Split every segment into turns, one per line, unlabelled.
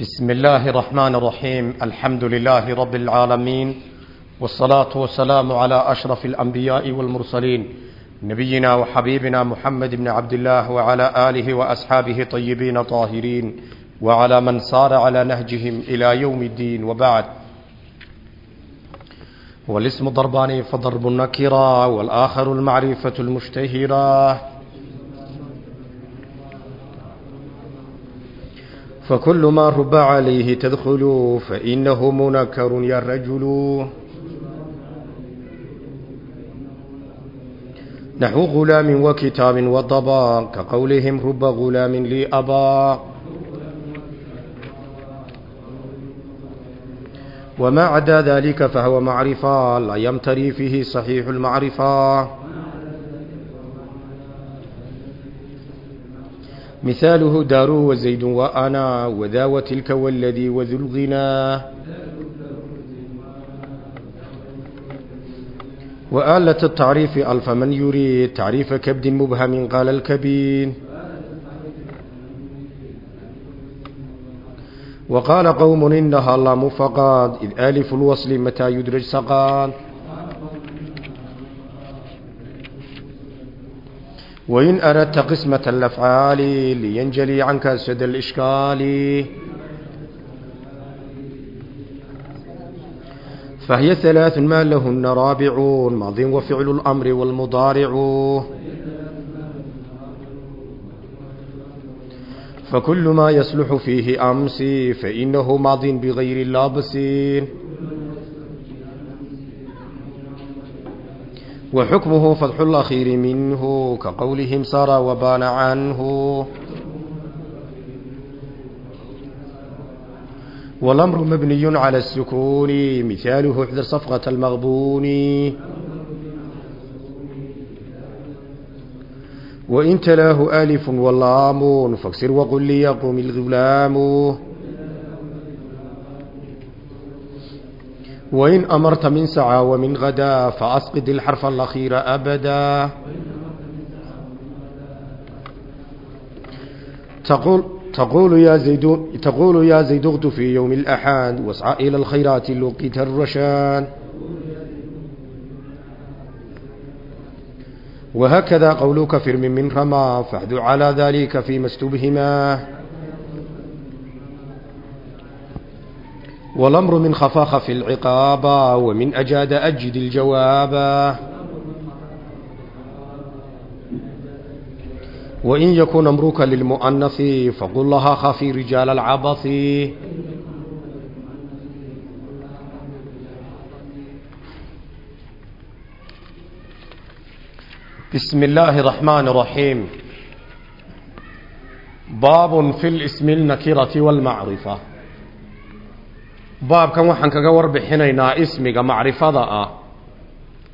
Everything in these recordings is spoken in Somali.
بسم الله الرحمن الرحيم الحمد لله رب العالمين والصلاة والسلام على أشرف الأنبياء والمرسلين نبينا وحبيبنا محمد بن عبد الله وعلى آله وأصحابه طيبين طاهرين وعلى من صار على نهجهم إلى يوم الدين وبعد والاسم ضربان فضرب النكرة والآخر المعرفة المشتهرة فكل ما رب عليه تدخل فإنه منكر يا رجل نحو غلام وكتاب وضبا كقولهم رب غلام لي أبا وما عدا ذلك فهو معرفة لا يمتري فيه صحيح المعرفة مثاله دار وزيد وأنا وذا وتلك والذي وذو الغنى وآلة التعريف ألف من يريد تعريف كبد مبهم قال الكبين وقال قوم إنها اللام فقاد إذ آلف الوصل متى يدرج سقاد وإن أردت قسمة الأفعال لينجلي عنك سد الإشكال فهي ثلاث ما لهن رابعون ماض وفعل الأمر والمضارع فكل ما يصلح فيه أمس فإنه ماض بغير اللابس وحكمه فتح الأخير منه كقولهم سار وبان عنه والأمر مبني على السكون مثاله احذر صفقة المغبون وإن تلاه آلف واللام فاكسر وقل ليقوم الغلام وإن أمرت من سعى ومن غدا فأسقط الحرف الأخير أبدا تقول تقول يا زيد تقول يا زيد اغد في يوم الأحد واسعى إلى الخيرات لقيت الرشاد وهكذا قولك فرم من رمى فاحذ على ذلك فيما استبهما والأمر من خفاخ في العقاب ومن أجاد أجد الجواب وإن يكون أمرك للمؤنث فقل لها خافي رجال العبث بسم الله الرحمن الرحيم باب في الاسم النكرة والمعرفة baabkan waxaan kaga warbixinaynaa ismiga macrifada ah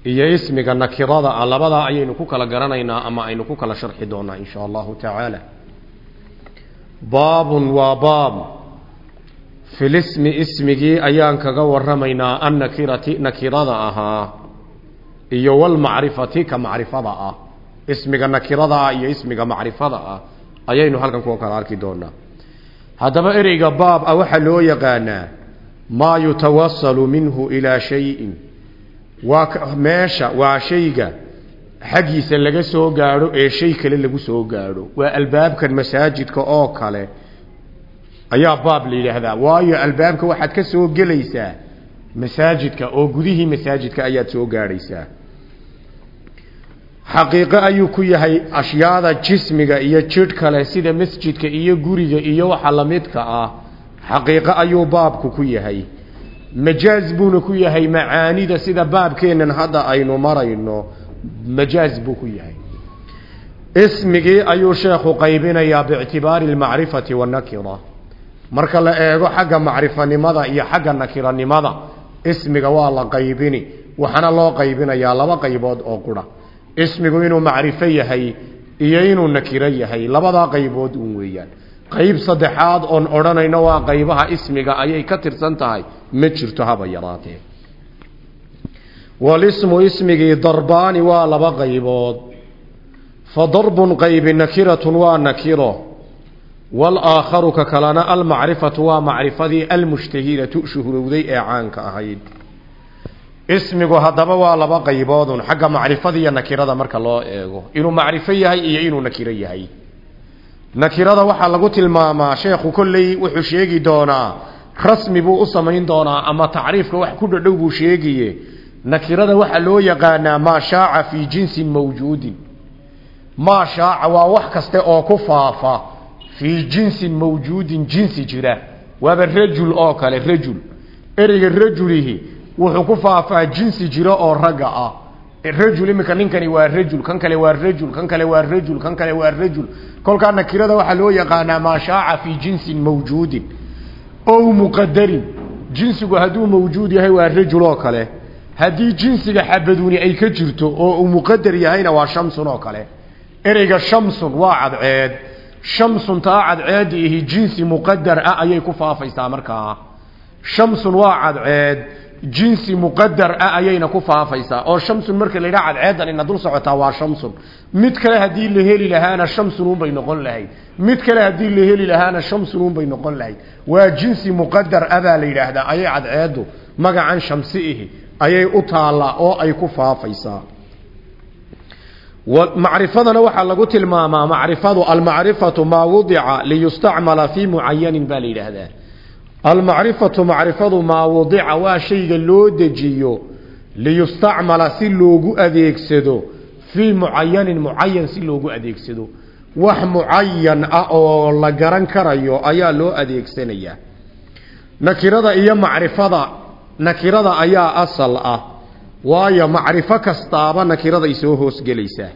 iyo ismiga nakirada ah. Labadaa ayaynu ku kala garanaynaa ama aynu ku kala sharxi doonaa in shaa allahu tacaala. Baabun waa baab. Filismi ismigii ayaan kaga waramaynaa annakirati nakirada ahaa iyo walmacrifati ka macrifada ah. Ismiga nakirada ah iyo ismiga macrifada ah. Ayaynu halkan kuwa kala arki doonaa. Haddaba ereyga baab ah waxaa loo yaqaanaa maa yutawasalu minhu ilaa shayin. Waa meesha waa shayga xaggiisa laga soo gaadho ee shay kale lagu soo gaadho. Waa albaabkan masaajidka oo kale. Ayaa baab la yidhaahdaa. Waayo albaabka waxaad ka soo gelaysaa masaajidka oo gudihii masaajidka ayaad soo gaadhaysaa. Xaqiiqo ayuu ku yahay ashyaada jismiga iyo jidh kale sida masjidka iyo guriga iyo waxa lamidka ah xaqiiqo ayuu baabku ku yahay. Majaaz buuna ku yahay macaanida sida baabkeennan hadda aynu marayno majaaz buu ku yahay. Ismigii ayuu sheekhu qaybinayaa biictibaari almacrifati wannakira marka la eego xagga macrifanimada iyo xagga nakiranimada ismiga waa la qaybini waxaana loo qaybinayaa laba qaybood oo qura. Ismigu inuu macrifo yahay iyo inuu nakiro yahay labadaa qaybood uun weeyaan qayb saddexaad oon odhanayno waa qaybaha ismiga ayay ka tirsan tahay. Ma jirto haba yaraatee. Walismu ismigii darbaani waa laba qaybood. Fa darbun qaybi nakiratun waa nakiro. Walaakharu ka kalena almacrifatu waa macrifadii almushtahiratu shuhurowday ee caanka ahayd. Ismigu haddaba waa laba qayboodun xagga macrifada iyo nakirada marka loo eego. Inuu macrifo yahay iyo inuu nakiro yahay nakirada waxaa lagu tilmaamaa sheekhu kolley wuxuu sheegi doonaa rasmi buu u samayn doonaa ama tacriifka wax ku dhadhow buu sheegaye nakirada waxaa loo yaqaanaa maa shaaca fii jinsin mawjuudin. Maa shaaca waa wax kaste oo ku faafa fii jinsin mawjuudin jinsi jira. Waaba rajul oo kale rajul. Ereyga rajulihi wuxuu ku faafaa jinsi jira oo ragga ah. Rajul iminka ninkani waa rajul kan kale waa rajul kan kale waa rajul kan kale waa rajul kolkaa nakirada waxaa loo yaqaanaa maa shaaca fii jinsin mawjuudin ow muqadarin. Jinsigu hadduu mawjuud yahay waa rajul oo kale. Haddii jinsiga xabaduni ay ka jirto oo uu muqadar yahayna waa shamsun oo kale. Ereyga shamsun waa cadceed. Shamsun taa cadceedi ihi jinsi muqadar ah ayay ku faafaysaa markaa. Shamsun waa cadceed jinsi muqadar ah ayayna ku faafaysaa. Oo shamsun marka la yidhaha cadceedan ina dul socotaa waa shamsun. Mid kale haddii la heli lahaana shamsun unbay noqon lahayd. Mid kale haddii la heli lahaana shamsun unbay noqon lahayd. Waa jinsi muqadar ah baa la yidhaahdaa. Ayay cadceedu magacan shamsi ihi. Ayay u taallaa oo ay ku faafaysaa. Macrifadana waxaa lagu tilmaamaa macrifadu almacrifatu maa wudica liyustacmala fii mucayanin baa la yidhaahdaa almacrifatu macrifadu maa wudica waa shayga loo dejiyo liyustacmala si loogu adeegsado fii mucayanin mucayan si loogu adeegsado. Wax mucayan ah oo la garan karayo ayaa loo adeegsanayaa nakirada iyo macrifada nakirada ayaa asal ah waayo macrifo kastaaba nakiraday soo hoosgelaysaa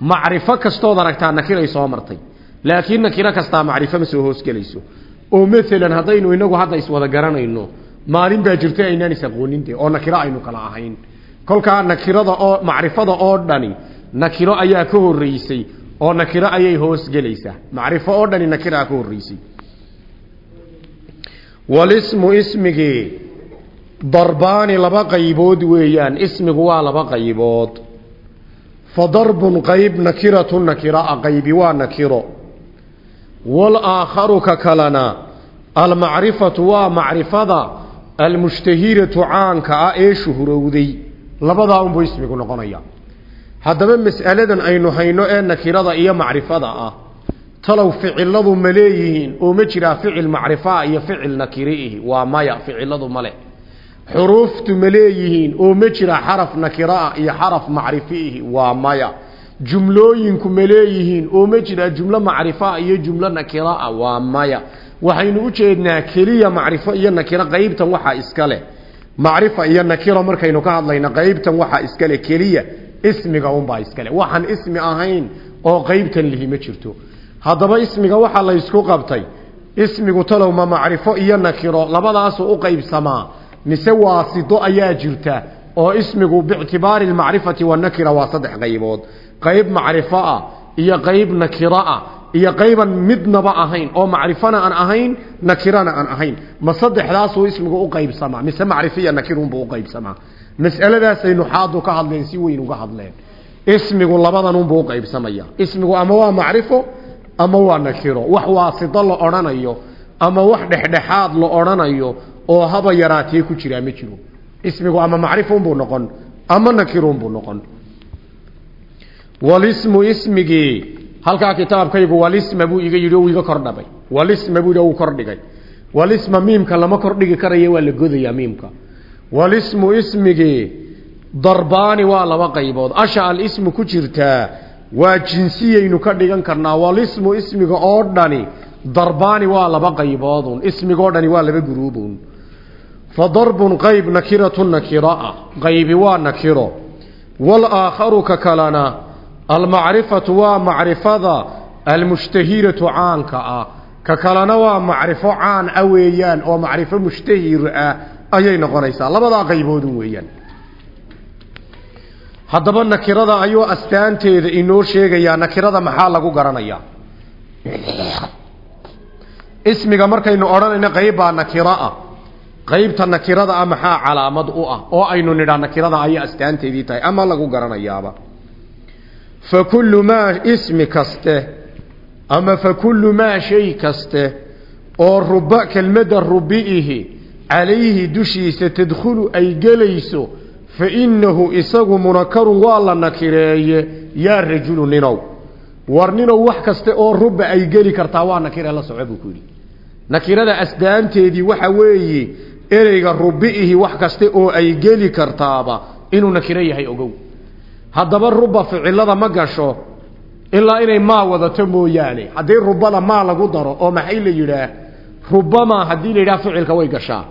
macrifo kastood aragtaa nakiray soo martay laakiin nakiro kastaa macrifo ma soo hoosgelayso oo maalan haddaynu inagu hadda iswada garanayno maalin baa jirta aynaan is-aqooninte oo nakiro aynu kala ahayn. Kolkaa nakirada oo macrifada oo dhani nakiro ayaa ka horeysay oo nakiro ayay hoosgelaysaa macrifo oo dhani nakiraa ka horeysay walismu ismigii darbaani laba qaybood weeyaan. Ismigu waa laba qaybood. Fa darbun qayb nakiratu nakiraa qaybi waa nakiro walaakharu ka kalena almacrifatu waa macrifada almushtahiratu caanka ah ee shuhurowday labadaa unbuu ismigu noqonaya haddaba mas'aladan aynu hayno ee nakirada iyo macrifada ah talow ficiladu ma leeyihiin oo ma jiraa ficil macrifaa iyo ficil nakiriihi waa maya ficiladu male xuruuftu ma leeyihiin oo ma jira xaraf nakiraah iyo xaraf macrifiihi waa maya jumlooyinku ma leeyihiin oo ma jira jumlo macrifaa iyo jumlo nakiraa waa maya. Waxaynu u jeednaa keliya macrifo iyo nakiro qaybtan waxaa iska leh. Macrifa iyo nakiro markaynu ka hadlayno qaybtan waxaa iska leh keliya ismiga unbaa iska leh. Waxaan ismi ahayn oo qaybtan lihi ma jirto. Haddaba ismiga waxaa laysku qabtay ismigu talow ma macrifo iyo nakiro labadaasoo u qaybsamaa mise waasito ayaa jirta oo ismigu biictibaari almacrifati wanakira waa saddex qaybood qayb macrifo ah iyo qayb nakiro ah iyo qayban midnaba ahayn oo macrifana aan ahayn nakirana aan ahayn. Ma saddexdaasuu ismigu u qaybsamaa mise macrifo iyo nakirunbuu u qaybsamaa. Mas'aladaasay nuxaadu ka hadleen si weyn uga hadleen. Ismigu labadanunbuu u qaybsamaya. Ismigu ama waa macrifo ama waa nakiro. Wax waasito la odhanayo ama wax dhexdhexaad la odhanayo oo haba yaraatee ku jiraa ma jiro. Ismigu ama macrifunbuu noqon ama nakirunbuu noqon walismu ismigii halkaa kitaabkaygu walisma buu iga yidhi o iga kordhabay. Walisma buu yidhi uu kordhigay. Walisma miimka lama kordhigi karayo waa la godayaa miimka. Walismu ismigii darbaani waa laba qaybood. Asha alismu ku jirtaa waa jinsiyaynu ka dhigan karnaa. Walismu ismiga oo dhani darbaani waa laba qayboodun. Ismigoo dhani waa laba guruubun. Fa qayb nakiratu nakiraa qaybi waa nakiro. Walaakharu ka kalena almacrifatu waa macrifada almushtahiratu caanka ah. Ka kalena waa macrifo caan ah weeyaan oo macrifo mushtahir ah ayay noqonaysaa. Labadaa qayboodun weeyaan. Haddaba nakirada ayuu astaanteeda inoo sheegayaa. Nakirada maxaa lagu garanayaa? Ismiga markaynu odhanayno qayb baa nakiro ah. Qaybta nakirada ah maxaa calaamad u ah? Oo aynu nidhaa nakirada ayay astaanteedii tahay. Ama lagu garanayaaba fa kullu maa ismi kaste ama fa kullu maa shay kaste oo ruba kelmadda rubi'ihi calayhi dushiisa tadkhulu ay gelayso fa innahu isagu munakarun waa la nakireeye yaa rajulu ninow. War ninow wax kaste oo ruba ay geli kartaa waa nakire la soco buu ku yidhi. Nakirada asdaanteedii waxa weeye ereyga rubi'ihi wax kaste oo ay geli kartaaba inuu nakiro yahay ogow haddaba ruba ficilada ma gasho ilaa inay maa wadato mooyaane. Haddii rubada maa lagu daro oo maxay la yidhaah? Rubamaa haddii la yidhaha ficilka way gashaa.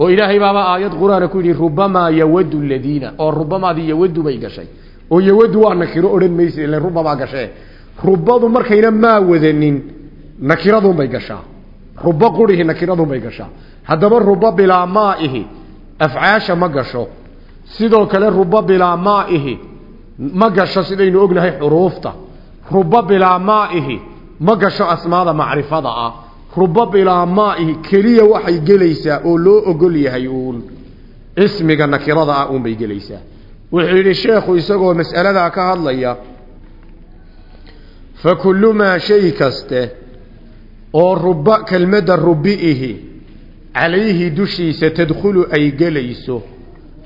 Oo ilaahay baaba aayad qur'aana ku yidhi rubamaa yawadu ladiina oo rubamaadii yawadu bay gashay. Oo yawadu waa nakiro odhan maysa ilan rubabaa gashee rubadu markayna maa wadanin nakiradunbay gashaa. Ruba qurihi nakiradunbay gashaa. Haddaba ruba bilaa maaihi afcaasha ma gasho. Sidoo kale ruba bilaa maaihi ma gasho sidaynu ognahay xuruufta. Ruba bilaa maaihi ma gasho asmaada macrifada ah. Ruba bilaa maaihi keliya waxay gelaysaa oo loo ogol yahay uun. Ismiga nakirada ah uunbay gelaysaa. Wuxuu yidhi sheekhu isagoo mas'aladaa ka hadlaya fa kullu maa shay kaste oo ruba kelmadda rubi'ihi calayhi dushiisa tadkhulu ay gelayso.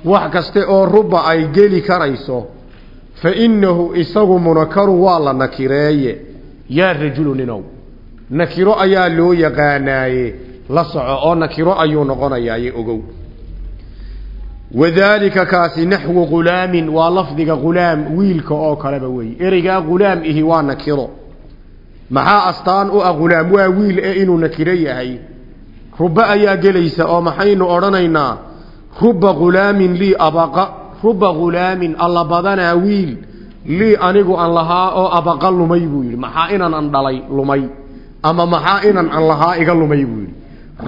Wax kaste oo ruba ay geli karayso fa innahu isagu munakarun waa la nakireeye yaa rajulu ninow nakiro ayaa loo yaqaanaaye. La soco oo nakiro ayuu noqonayaaye ogow. Wadaalika kaasi naxwu ghulaamin waa lafdiga ghulaam wiilka oo kaleba weeye ereygaa ghulaam ihi waa nakiro. Maxaa astaan u ah ghulaam waa wiil ee inuu nakiro yahay. Ruba ayaa gelaysa oo maxaynu odhanaynaa ruba ghulaamin lii abaqa ruba ghulaamin alla badanaa wiil lii anigu aan lahaa oo abaqa lumay buu yidhi. Maxaa inan an dhalay lumay? Ama maxaa inan an lahaa iga lumay buu yidhi.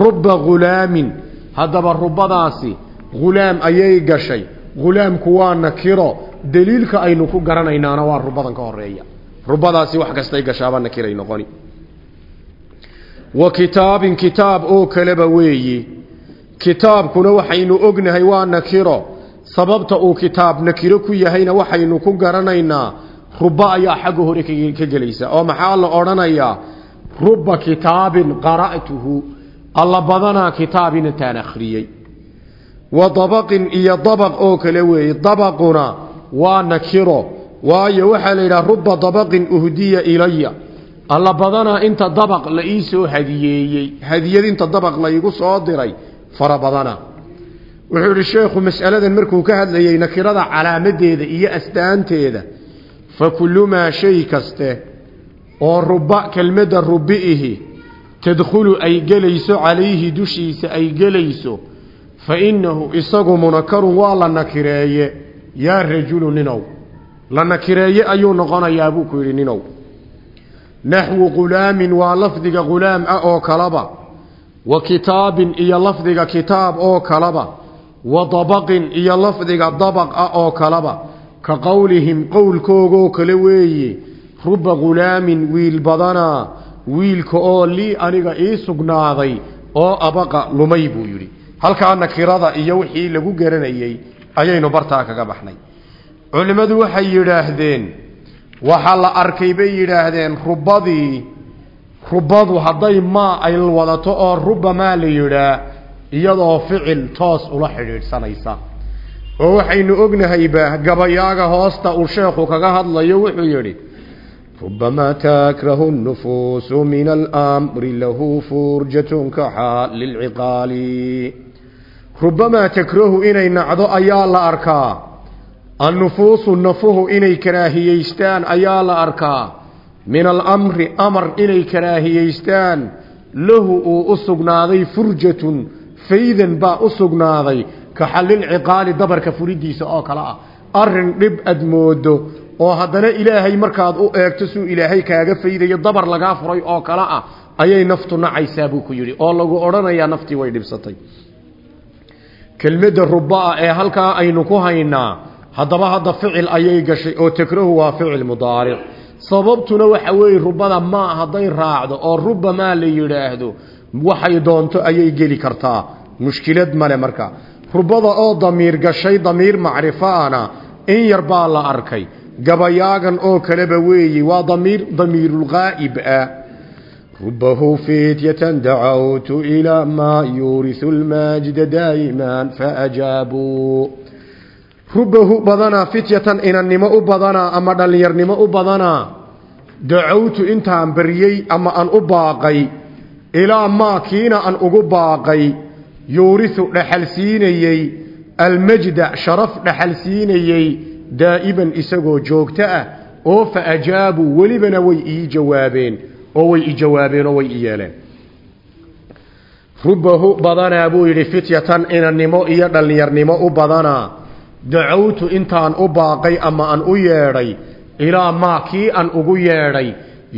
Ruba ghulaamin haddaba rubadaasi ghulaam ayay gashay. Ghulaamku waa nakiro daliilka aynu ku garanaynaana waa rubadan ka horreeya rubadaasi wax kastay gashaaba nakiray noqoni. Wa kitaabin kitaab oo kaleba weeye kitaabkuna waxaynu ognahay waa nakiro sababta uu kitaab nakiro ku yahayna waxaynu ku garanaynaa ruba ayaa xagga hore ka gelaysa. Oo maxaa la odhanayaa? Ruba kitaabin qara'tuhu. Alla badanaa kitaabin intaan akhriyey. Wa dabaqin iyo dabaq oo kale weeye. Dabaquna waa nakiro. Waayo waxaa la yidhaha ruba dabaqin uhdiya ilaya. Alla badanaa inta dabaq la ii soo hadiyeeyey hadiyad inta dabaq la iigu soo diray fara badana wuxuu idhi sheekhu mas'aladan markuu ka hadlayay nakirada calaamadeeda iyo astaanteeda fa kullu maa shay kaste oo ruba kelmadda rubi'ihi tadkhulu ay gelayso calayhi dushiisa ay gelayso fa innahu isagu munakarun waa la nakireeye yaa rajulu ninow. La nakireeye ayuu noqonayaa buu ku yidhi ninow. Naxwu ghulaamin waa lafdiga ghulaam ah oo kalaba wa kitaabin iyo lafdiga kitaab oo kalaba wa dabaqin iyo lafdiga dabaq ah oo kalaba ka qowlihim qowlkoogoo kale weeye. Ruba ghulaamin wiil badanaa wiilka oo lii aniga ii sugnaaday oo abaqa lumay buu yidhi. Halkaa nakirada iyo wixii lagu garanayey ayaynu bartaa kaga baxnay. Culimmadu waxay yidhaahdeen waxaa la arkay bay yidhaahdeen rubadii rubadu hadday maa ay wadato oo rubamaa la yidhaa iyadoo ficil toos ula xidhiidhsanaysa. Oo waxaynu ognahayba gabayaaga hoosta uu sheekhu kaga hadlayo wuxuu yidhi rubamaa takrahu nufuusu min alamri lahu furjatun kaxaal lilciqaali rubamaa takrahu inay nacdo ayaa la arkaa. Annufuusu nafuhu inay karaahiyeystaan ayaa la arkaa. Min alamri amar inay karaahiyeystaan lahu uu u sugnaaday furjatun faydan baa u sugnaaday ka xallilciqaali dabarka furidiisa oo kale ah. Arrin dhib aad moodo oo haddana ilaahay markaad u eegto suu ilaahay kaaga faydayo dabar lagaa furay oo kale ah ayay naftu nacaysaa buu ku yidhi. Oo lagu odhanayaa naftii way dhibsatay. Kelmadda rubaa ee halkaa aynu ku haynaa haddaba hadda ficil ayay gashay oo takrahu waa ficil mudaaric. Sababtuna waxa weeye rubada maa hadday raacdo oo rubamaa la yidhaahdo waxay doonto ayay geli kartaa. Mushkilad male marka. Rubada oo damiir gashay damiir macrifaana in yar baa la arkay. Gabayaagan oo kaleba weeyi waa damiir damiirulgaa'ib ah rubahu fityatan dacawtu ilaa maa yuurisu lmaajida daa'iman faajaabuu rubahu badanaa fityatan inannimo u badanaa ama dhallinyarnimo u badanaa dacawtu intaan baryey ama aan u baaqay ilaa maa kiina aan ugu baaqay yuurisu dhaxal siinayey almajda sharaf dhaxal siinayey daa'iban isagoo joogto ah oo fa ajaabuu welibana way ii jawaabeen oo way i jawaabeen oo way i yeeleen. Rubahu badanaa buu yidhi fityatan inannimo iyo dhallinyarnimo u badanaa. Dacawtu intaan u baaqay ama aan u yeedhay ilaa maa kii aan ugu yeedhay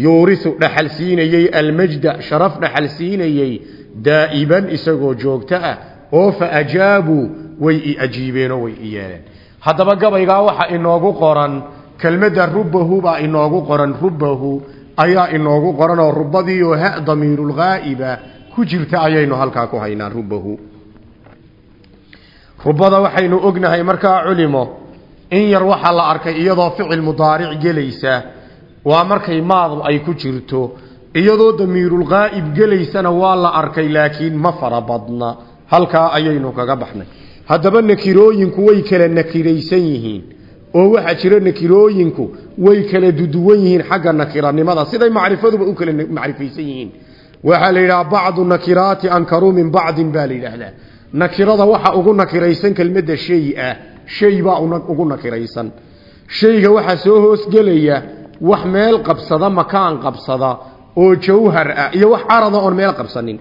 yuurisu dhaxal siinayey almajda sharaf dhaxal siinayey daa'iban isagoo joogto ah oo fa ajaabuu way i ajiibeenoo way i yeeleen. Haddaba gabaygaa waxaa inoogu qoran kelmadda rubahu baa inoogu qoran rubahu ayaa inoogu qoran oo rubadiioo ha damiirulghaa'iba ku jirta ayaynu halkaa ku haynaa rubahu rubada waxaynu ognahay markaa culimo in yar waxaa la arkay iyadoo ficil mudaaric gelaysa waa markay maadu ay ku jirto iyadoo damiirulqaa'ib gelaysana waa la arkay laakiin ma fara badna. Halkaa ayaynu kaga baxnay. Haddaba nakirooyinku way kala nakiraysan yihiin oo waxaa jira nakirooyinku way kala duduwan yihiin xagga nakiranimada. Siday macrifaduba u kala macrifaysan yihiin. Waxaa la yidhaha bacdu nakiraati ankaruu min bacdin baa la yidhaahdaa. Nakirada waxa ugu nakiraysan kelmadda shay ah shay baa ugu nakiraysan. Shayga waxaa soo hoosgelaya wax meel qabsada makaan qabsada oo jawhar ah iyo wax carada oon meel qabsanin.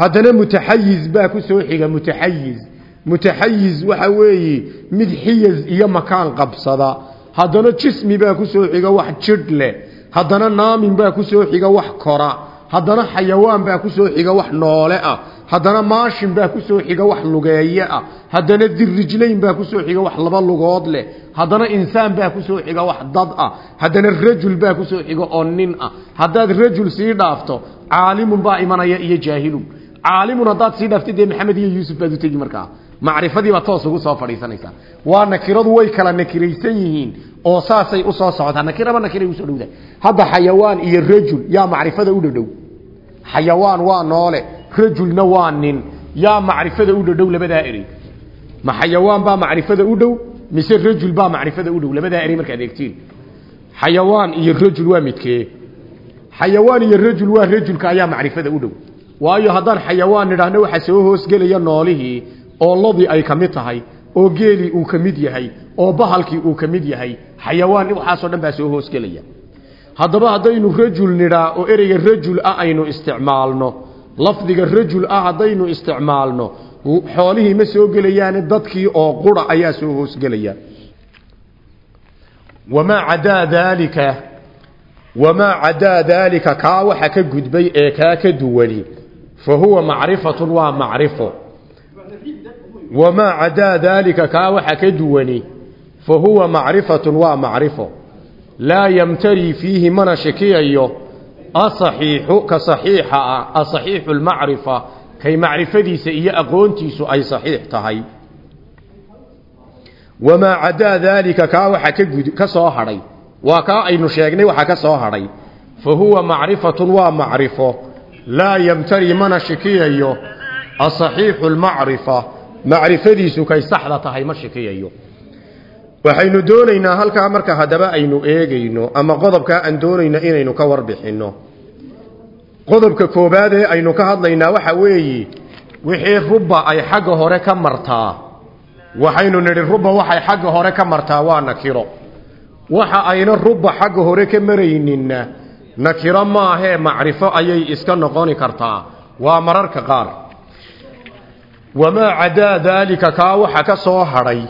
Haddana mutaxayiz baa ku soo xiga mutaxayiz mutaxayiz waxa weeye mid xiyaz iyo makaan qabsada. Haddana jismi baa ku soo xiga wax jidh leh haddana naamin baa ku soo xiga wax kora. Haddana xayawaan baa ku soo xiga wax noole ah haddana maashin baa ku soo xiga wax lugeeye ah. Haddana dirijlayn baa ku soo xiga wax laba lugood leh. Haddana insaan baa ku soo xiga wax dad ah. Haddana rajul baa ku soo xiga oo nin ah. Haddaad rajul sii dhaafto caalimun baa imanaya iyo jaahilun. Caalimun haddaad sii dhaaftid dee maxamed iyo yuusuf baad u tegi markaa. Macrifadii baad toos ugu soo fadhiisanaysaa. Waa nakiradu way kala nakiraysan yihiin oo saasay u soo socotaa nakiraba nakiray u soo dhowdahay hadda xayawaan iyo rajul yaa macrifada u dhadhow xayawaan waa noole rajulna waa nin. Yaa macrifada u dhadhow labadaa erey ma xayawaan baa macrifada u dhow mise rajul baa macrifada u dhow? Labadaa erey markaad eegtiin. Xayawaan iyo rajul waa midkee. Xayawaan iyo rajul waa rajulka ayaa macrifada u dhow. Waayo haddaan xayawaan nidhaahno waxaa soo hoosgelaya noolihii oo ladii ay ka mid tahay oo geelii uu ka mid yahay oo bahalkii uu ka mid yahay xayawaan waxaasoo dhan baa soo hoosgelaya haddaba haddaynu rajul nidhaa oo ereyga rajul ah aynu isticmaalno lafdiga rajul ah haddaynu isticmaalno xoolihii ma soo gelayaane dadkii oo qura ayaa soo hoosgelaya wamaa cadaa daalika wamaa cadaa daalika kaa waxa ka gudbay ee kaa ka duwani fa huwa macrifatun waa macrifo. Wamaa cadaa daalika kaa waxa ka duwani fa huwa macrifatun waa macrifo. Laa yamtarii fiihi mana shakiyayo asaxiixu ka saxiixa ah asaxiixu lmacrifa kay macrifadiisa iyo aqoontiisu ay saxiix tahay. Wamaa cadaa daalika kaa waxa kagud ka soo hadhay. Waa kaa aynu sheegnay waxa ka soo hadhay. Fa huwa macrifatun waa macrifo. Laa yamtari mana shakiyayo asaxiixu lmacrifa macrifadiisu kay saxda tahay ma shakiyayo waxaynu doonaynaa halkaa marka haddaba aynu eegayno ama qodobkaa aan doonayno inaynu ka warbixinno. Qodobka koobaad ee aynu ka hadlaynaa waxa weeye wixii ruba ay xagga hore ka martaa. Waxaynu nidhi ruba waxay xagga hore ka martaa waa nakiro. Waxa ayna ruba xagga hore ka marayninna nakiro maahee macrifo ayay iska noqoni kartaa. Waa mararka qaar. Wamaa cadaa daalika kaa waxa ka soo hadhay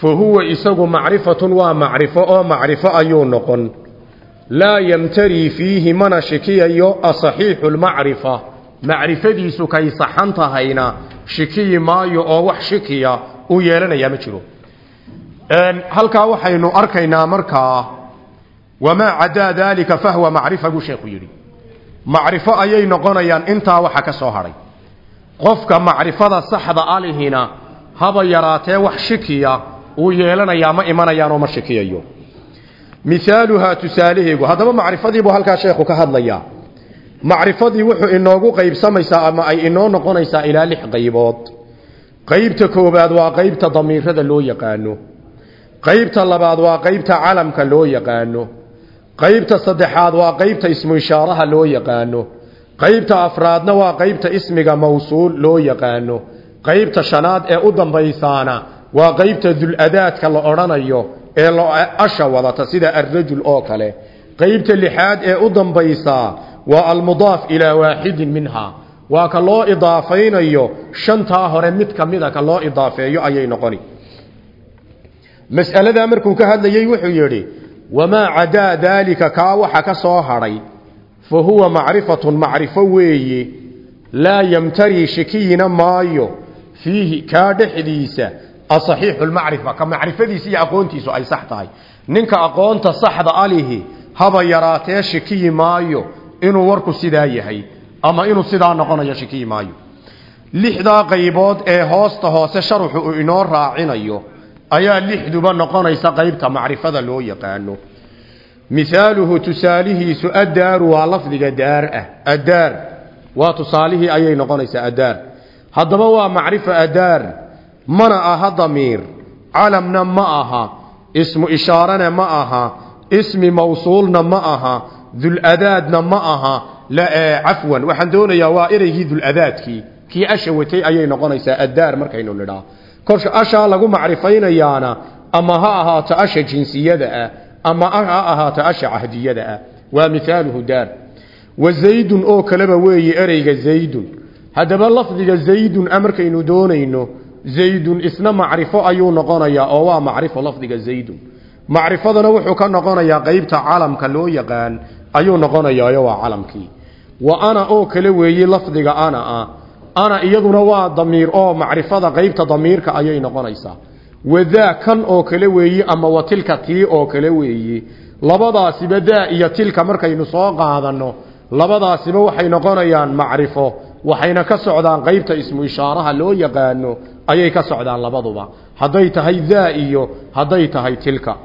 fa huwa isagu macrifatun waa macrifo oo macrifo ayuu noqon laa yamtarii fiihi mana shikiyayo asaxiixu lmacrifa macrifadiisu kay saxan tahayna shikiyi maayo oo wax shikiya uu yeelanayaa ma jiro halkaa waxaynu arkaynaa markaa wamaa cadaa daalika fahwa macrifa buu sheekhu yidhi macrifo ayay noqonayaan intaa waxa ka soo hadhay qofka macrifada saxda alihina haba yaraatee wax shikiya uu yeelanayaa ma imanayaanoo ma shikiyayo. Mihaaluhaa tusaalaheegu haddaba macrifadiibuu halkaa sheekhu ka hadlayaa. Macrifadii wuxuu inoogu qaybsamaysaa ama ay inoo noqonaysaa ilaa lix qaybood. Qaybta koobaad waa qaybta damiirada loo yaqaano. Qaybta labaad waa qaybta calamka loo yaqaano. Qaybta saddexaad waa qaybta ismu ishaaraha loo yaqaano. Qaybta afraadna waa qaybta ismiga mawsuul loo yaqaano. Qaybta shanaad ee u dambaysaana waa qaybta duladaadka la odhanayo ee asha wadata sida arrajul oo kale. Qaybta lixaad ee u dambaysaa waa almudaaf ilaa waaxidin minha. Waa ka loo idaafaynayo shantaa hore mid ka mida ka loo idaafeeyo ayay noqoni. Mas'aladaa markuu ka hadlayey wuxuu yidhi wamaa cadaa daalika kaa waxa ka soo hadhay? Fa huwa macrifatun macrifo weeye laa yamtarii shakiyina maayo. Fiihi kaa dhexdiisa asaxiixu lmacrifa ka macrifadiisa iyo aqoontiisu ay sax tahay. Ninka aqoonta saxda alihi haba yaraatee shakiyi maayo inuu warku sidaa yahay ama inuu sidaa noqonayo shakiyi maayo. Lixdaa qaybood ee hoosta hoose sharuxu uu inoo raacinayo ayaa lixduba noqonaysa qaybta macrifada loo yaqaano. Mihaaluhu tusaalihiisu addaaru waa lafdiga daar ah. Addaar. Waa tusaalihii ayay noqonaysaa addaar. Haddaba waa macrifa addaar mana aha damiir. Calamna ma aha. Ismu ishaarana ma aha. Ismi mawsuulna ma aha. Duladaadna ma aha. Cafwan. Waxaan doonayaa waa ereygii duladaadkii kii asha watay ayay noqonaysaa addaar markaynu nidhaa. Kolka ashaa lagu macrifaynayaana ama ha ahaato asha jinsiyada ah ama ha ahaato asha cahdiyada ah. Waa mihaaluhu daar. Wa zaydun oo kaleba weeye ereyga zaydun. Haddaba lafdiga zaydun a markaynu doonayno zaydun isna macrifo ayuu noqonayaa oo waa macrifo lafdiga zaydun. Macrifadana wuxuu ka noqonayaa qeybta calamka loo yaqaan ayuu noqonayaayo waa calamkii wa ana oo kale weeye lafdiga ana ah. Ana iyaduna waa damiir oo macrifada qeybta damiirka ayay noqonaysaa. Wadaa kan oo kale weeye ama wa tilka tii oo kale weeye labadaasiba daa iyo tilka markaynu soo qaadano labadaasiba waxay noqonayaan macrifo waxayna ka socdaan qeybta ismu ishaaraha loo yaqaano ayay ka socdaan labaduba. Hadday tahay daa iyo hadday tahay tilka.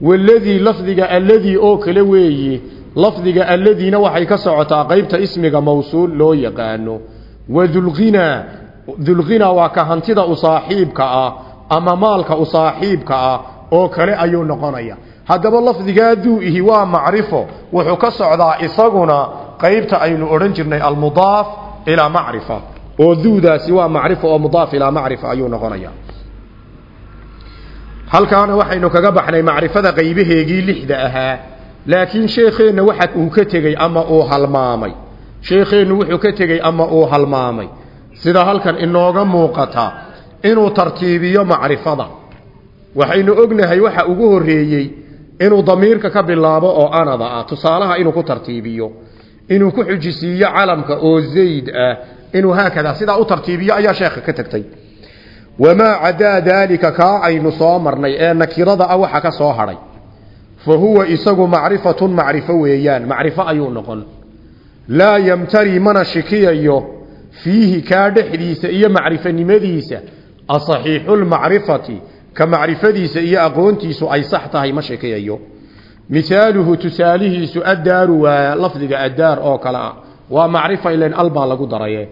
Waladii lafdiga alladii oo kale weeye lafdiga alladiina waxay ka socotaa qeybta ismiga mawsuul loo yaqaano. Wadulghinaa dulghinaa waa ka hantida u saaxiibka ah ama maalka u saaxiibka ah oo kale ayuu noqonaya. Haddaba lafdigaa duu-ihi waa macrifo wuxuu ka socdaa isaguna qeybta aynu odhan jirnay almudaaf ilaa macrifa. Oo duudaasi waa macrifo oo mudaaf ilaa macrifa ayuu noqonaya halkaana waxaynu kaga baxnay macrifada qaybaheegii lixda ahaa laakiin sheekheenna waxa uu ka tegey ama uu halmaamay. Sheekheennu wuxuu ka tegey ama uu halmaamay. Sida halkan inooga muuqata inuu tartiibiyo macrifada. Waxaynu ognahay waxa ugu horeeyey inuu damiirka ka bilaabo oo anada ah. Tusaalaha inuu ku tartiibiyo inuu ku xujisiiyo calamka oo zayd ah inuu haakada sidaa u tartiibiyo ayaa sheekha ka tagtay. Wamaa cadaa daalika kaa aynu soo marnay ee nakirada ah waxa ka soo hadhay fa huwa isagu macrifatun macrifo weeyaan macrifo ayuu noqon. Laa yamtari mana shikiyayo fiihi kaa dhexdiisa iyo macrifanimadiisa asaxiixulmacrifati ka macrifadiisa iyo aqoontiisu ay sax tahay ma shikiyayo mihaaluhu tusaalihiisu addaaru waa lafdiga addaar oo kale ah. Waa macrifa ilan albaa lagu daraye.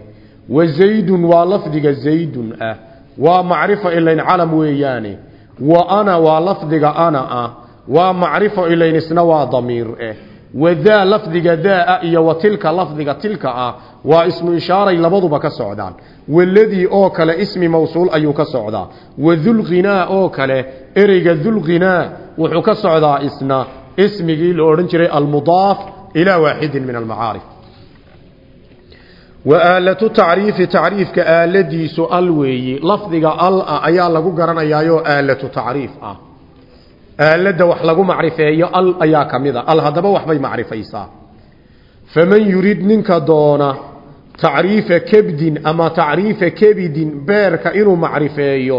Wa zaydun waa lafdiga zaydun ah. Waa macrifa ilayn calam weeyaane. Wa ana waa lafdiga ana ah. Waa macrifo ilayn isna waa damiir eh. Wadaa lafdiga daa iyo wa tilka lafdiga tilka ah waa ismu ishaaray labaduba ka socdaan. Waladii oo kale ismi mawsuul ayuu ka socdaa. Wadulghinaa oo kale ereyga dulghinaa wuxuu ka socdaa isna ismigii la odhan jiray almudaaf ilaa waaxidin min almacaarif wa aalatu tacriifi tacriifka aaladiisu al weeyi. Lafdiga al ah ayaa lagu garanayaayoo aalatu tacriif ah. Aaladda wax lagu macrifeeyo al ayaa ka mid a. Al haddaba waxbay macrifaysaa. Faman yurid ninka doona tacriifa kebdin ama tacriifa kebidin beerka inuu macrifeeyo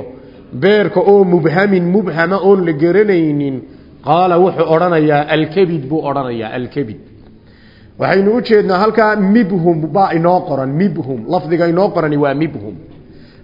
beerka oo mubhamin mubhama oon la garanaynin qaala wuxuu odhanayaa alkebid buu odhanayaa alkebid waxaynu u jeednaa halkaa mibhum baa inoo qoran mibhum. Lafdiga inoo qorani waa mibhum.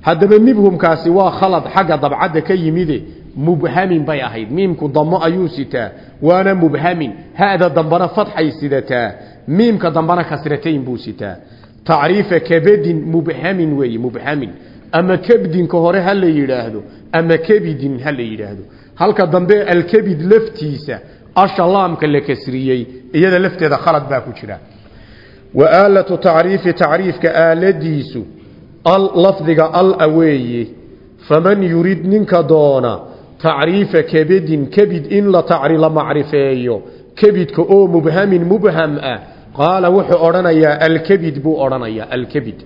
Haddaba mibhumkaasi waa khalad xagga dabcadda ka yimide mubhamin bay ahayd. Miimku damo ayuu sitaa waana mubhamin. Hada dambana fadxay sidataa miimka dambana kasratayn buu sitaa. Tacriifa kabadin mubhamin weeye mubhamin. Ama kabdinka hore ha la yidhaahdo ama kebidin ha la yidhaahdo halka dambe alkebid laftiisa asha laamka la kasriyey iyada lafteeda khalad baa ku jira. Wa aalatu tacriifi tacriifka aaladiisu al lafdiga al aweeye faman yurid ninka doona tacriifa kebedin kebid in la tacri la macrifeeyo kebidka oo mubhamin mubham ah qaala wuxuu odhanayaa alkebid buu odhanayaa alkebid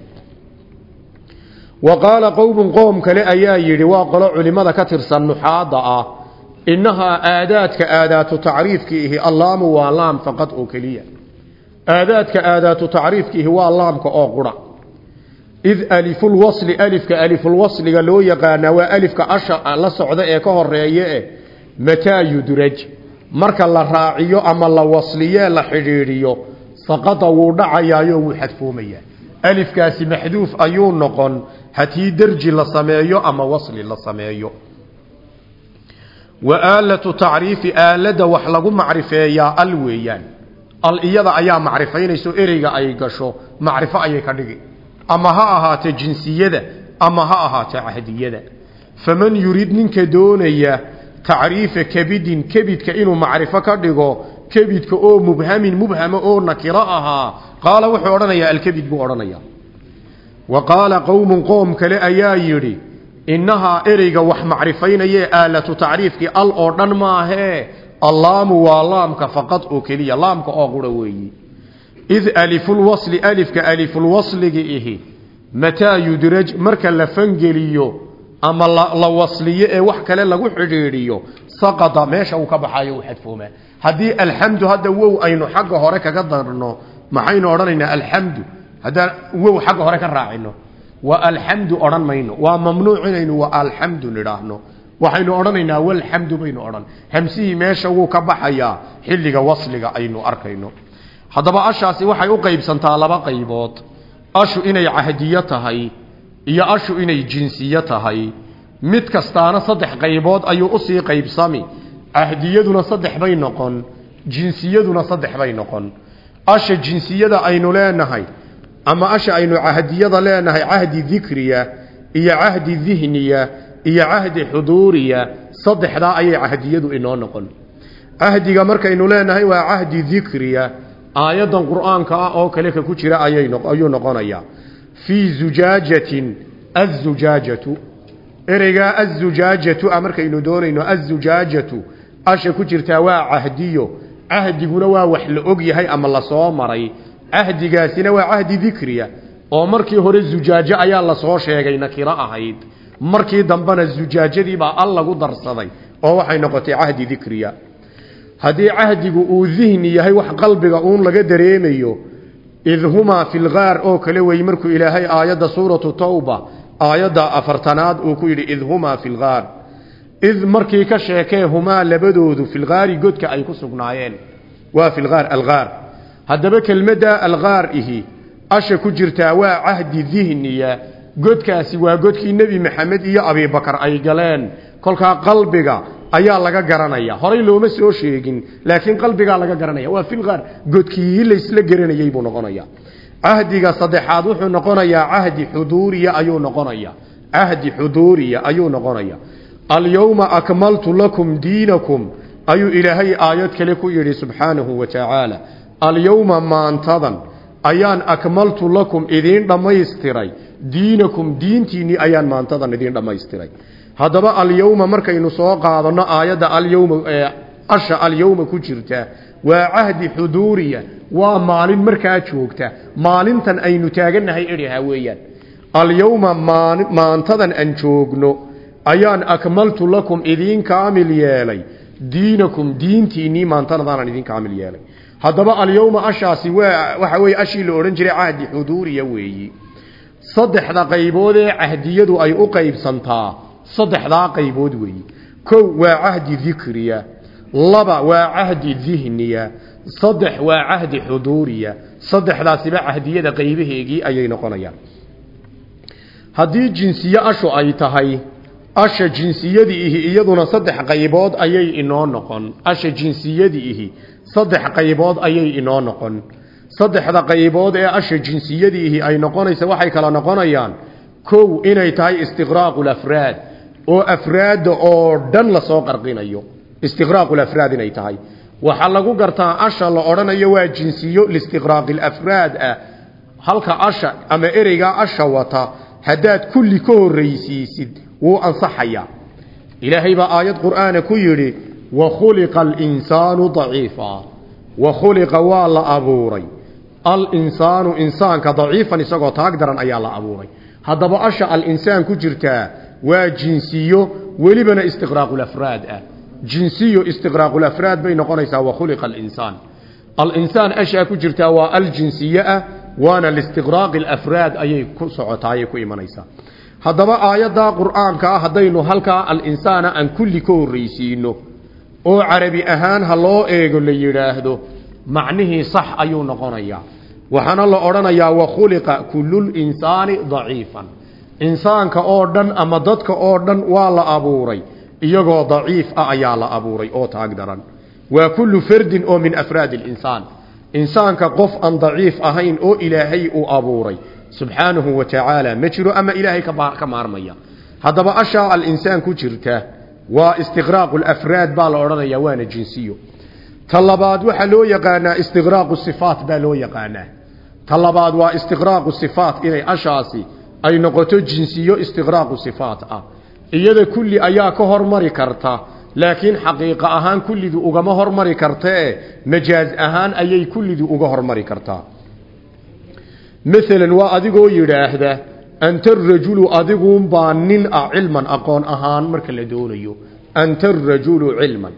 wa qaala qowmun qoom kale ayaa yidhi waa qolo culimmada ka tirsan nuxaada ah innahaa aadaadka aadaatu tacriifkiihi allaamu waa laam faqad oo keliya aadaadka aadaatu tacriifkiihi waa laamka oo qura id alifulwasli alifka alifulwasliga loo yaqaanaa waa alifka asha la socda ee ka horeeye eh mataa yudraj marka la raaciyo ama la wasliye la xidhiidhiyo saqada wuu dhacayaayo wuu xadfoomayaa alifkaasi maxduuf ayuu noqon hatii derji la sameeyo ama wasli la sameeyo wa aalatu tacriifi aalada wax lagu macrifeeyaa al weeyaan. Al iyada ayaa macrifaynayso ereyga ay gasho macrifo ayay ka dhigi ama ha ahaatee jinsiyada ama ha ahaatee cahdiyada. Faman yurid ninka doonaya tacriifa kebidin kebidka inuu macrifo ka dhigo kebidka oo mubhamin mubhama oo nakiro ahaa qaala wuxuu odhanayaa alkebid buu odhanayaa. Wa qaala qowmun qoom kale ayaa yidhi innahaa ereyga wax macrifaynayee aalatu tacriifkii al oo dhan maahee allaamu waa laamka faqad oo keliya laamka oo qura weeyi id alifulwasli alifka alifulwasligi ihi mataa yudraj marka la fangeliyo ama la wasliyo ee wax kale lagu xidhiidhiyo saqada meesha uu ka baxayo uu xadfoomaa haddii alxamdu hadda wow aynu xagga hore kaga darno maxaynu odhanaynaa alxamdu haddaan wow xagga hore ka raacino waa alxamdu odhan mayno. Waa mamnuuc inaynu waa alxamdu nidhaahno. Waxaynu odhanaynaa walxamdu baynu odhan. Hamsihii meesha wuu ka baxayaa xilliga wasliga aynu arkayno. Haddaba ashaasi waxay u qaybsantaa laba qaybood. Ashu inay cahdiyo tahay iyo ashu inay jinsiyo tahay. Mid kastaana saddex qaybood ayuu u sii qaybsami. Cahdiyaduna saddex bay noqon jinsiyaduna saddex bay noqon. Asha jinsiyada aynu leenahay ama asha aynu cahdiyada leenahay cahdi dikriya iyo cahdi dihniya iyo cahdi xuduuriya saddexdaa ayay cahdiyadu inoo noqon. Cahdiga markaynu leenahay waa cahdi dikriya aayadan qur'aanka ah oo kale ka ku jira ayayayuu noqonayaa fii zujaajatin azujaajatu ereygaa azujaajatu a markaynu doonayno azujaajatu asha ku jirtaa waa cahdiyo. Cahdiguna waa wax la og yahay ama la soo maray cahdigaasina waa cahdi dikriya. Oo markii hore zujaajo ayaa la soo sheegay nakiro ahayd. Markii dambena zujaajadiibaa al lagu darsaday oo waxay noqotay cahdi dikriya. Haddii cahdigu uu dihni yahay wax qalbiga uun laga dareemayo id humaa fi lgaar oo kale wey markuu ilaahay aayadda suuratu tawba aayadda afartanaad uu ku yidhi id humaa fi lgaar id markii ka sheekee humaa labadoodu filgaari godka ay ku sugnaayeen. Waa fi lgaar algaar haddaba kelmadda algaar ihi asha ku jirtaa waa cahdi dihniya. Godkaasi waa godkii nebi maxamed iyo abibakar ay galeen. Kolkaa qalbiga ayaa laga garanaya. Horay looma soo sheegin laakiin qalbigaa laga garanaya. Waa filqaar godkii laysla garanayay buu noqonaya cahdiga saddexaad wuxuu noqonayaa cahdi xuduuriya ayuu noqonaya cahdi xuduuriya ayuu noqonaya alyawma akmaltu lakum diinakum ayuu ilaahay aayad kale ku yidhi subxaanahu wa tacaala alyawma maantadan ayaan akmaltu lakum idiin dhammaystiray. Diinakum diintiinnii ayaan maantadan idiin dhammaystiray. Haddaba alyawma markaynu soo qaadano aayadda alyawma asha alyawma ku jirta waa cahdi xuduuriya waa maalin markaa joogta. Maalintan aynu taagannahay idhaha weeyaan. Alyawma maantadan aan joogno ayaan akmaltu lakum idiin kaamil yeelay. Diinakum diintiinnii maantanadanaan idiin kaamil yeelay haddaba alyawma ashaasi waxa weeye ashii la odhan jiray cahdi xuduuriya weeyi. Saddexda qaybood ee cahdiyadu ay u qaybsantaa saddexdaa qaybood weeyi. Kow waa cahdi dikriya laba waa cahdi dihniya saddex waa cahdi xuduuriya. Saddexdaasiba cahdiyada qaybaheegii ayay noqonayaan. Haddii jinsiye ashu ay tahay asha jinsiyadii ihi iyaduna saddex qaybood ayay inoo noqon. Asha jinsiyadii ihi saddex qaybood ayay inoo noqon. Saddexda qaybood ee asha jinsiyadii ihi ay noqonaysa waxay kala noqonayaan kow inay tahay istiqraaqu lafraad oo afraadda oo dhan la soo qarqinayo. Istiqraaqu lafraad inay tahay. Waxaa lagu gartaa asha la odhanayo waa jinsiyo listiqraaqi lafraad ah. Halka asha ama ereygaa asha wata haddaad kulli ka horraysiisid wuu ansaxayaa. Ilaahay baa aayad qur'aana ku yidhi wa khuliqa alinsaanu daciifa. Wa khuliqa waa la abuuray. Alinsaanu insaanka daciifan isagoo taag daran ayaa la abuuray. Haddaba asha alinsaan ku jirtaa waa jinsiyo welibana istiqraaqulafraad ah. Jinsiyo istiqraaqulafraad bay noqonaysaa wa khuliqa alinsaan. Alinsaan ashaa ku jirtaa waa aljinsiye ah waana listiqraaqi alafraad ayay ku socotaa ayay ku imanaysaa. Haddaba aayaddaa qur'aanka ah haddaynu halkaa al-insaana aan kulli ka horraysiino oo carabi ahaan ha loo eego la yidhaahdo macnihii sax ayuu noqonayaa waxaana la odhanayaa wa khuliqa kullulinsaani daciifan. Insaanka oo dhan ama dadka oo dhan waa la abuuray iyagoo daciif ah ayaa la abuuray oo taag daran. Waa kullu fardin oo min afraadi alinsaan. Insaanka qof aan daciif ahayn oo ilaahay uu abuuray subxaanahu wa tacaala ma jiro ama ilaahay ka maarmaya. Haddaba ashaa alinsaan ku jirta waa istiqraaqu lafraad baa la odhanaya waana jinsiyo. Ta labaad waxaa loo yaqaanaa istiqraaqu sifaat baa loo yaqaanaa. Ta labaad waa istiqraaqu sifaat inay ashaasi ay noqoto jinsiyo istiqraaqu sifaat ah. Iyada kulli ayaa ka hormari karta laakiin xaqiiqa ahaan kullidu ugama hormari kartae majaaz ahaan ayay kullidu uga hormari kartaa. Maalan waa adigoo yidhaahda anta arajulu adiguunbaa nin ah cilman aqoon ahaan marka la doonayo anta arajulu cilman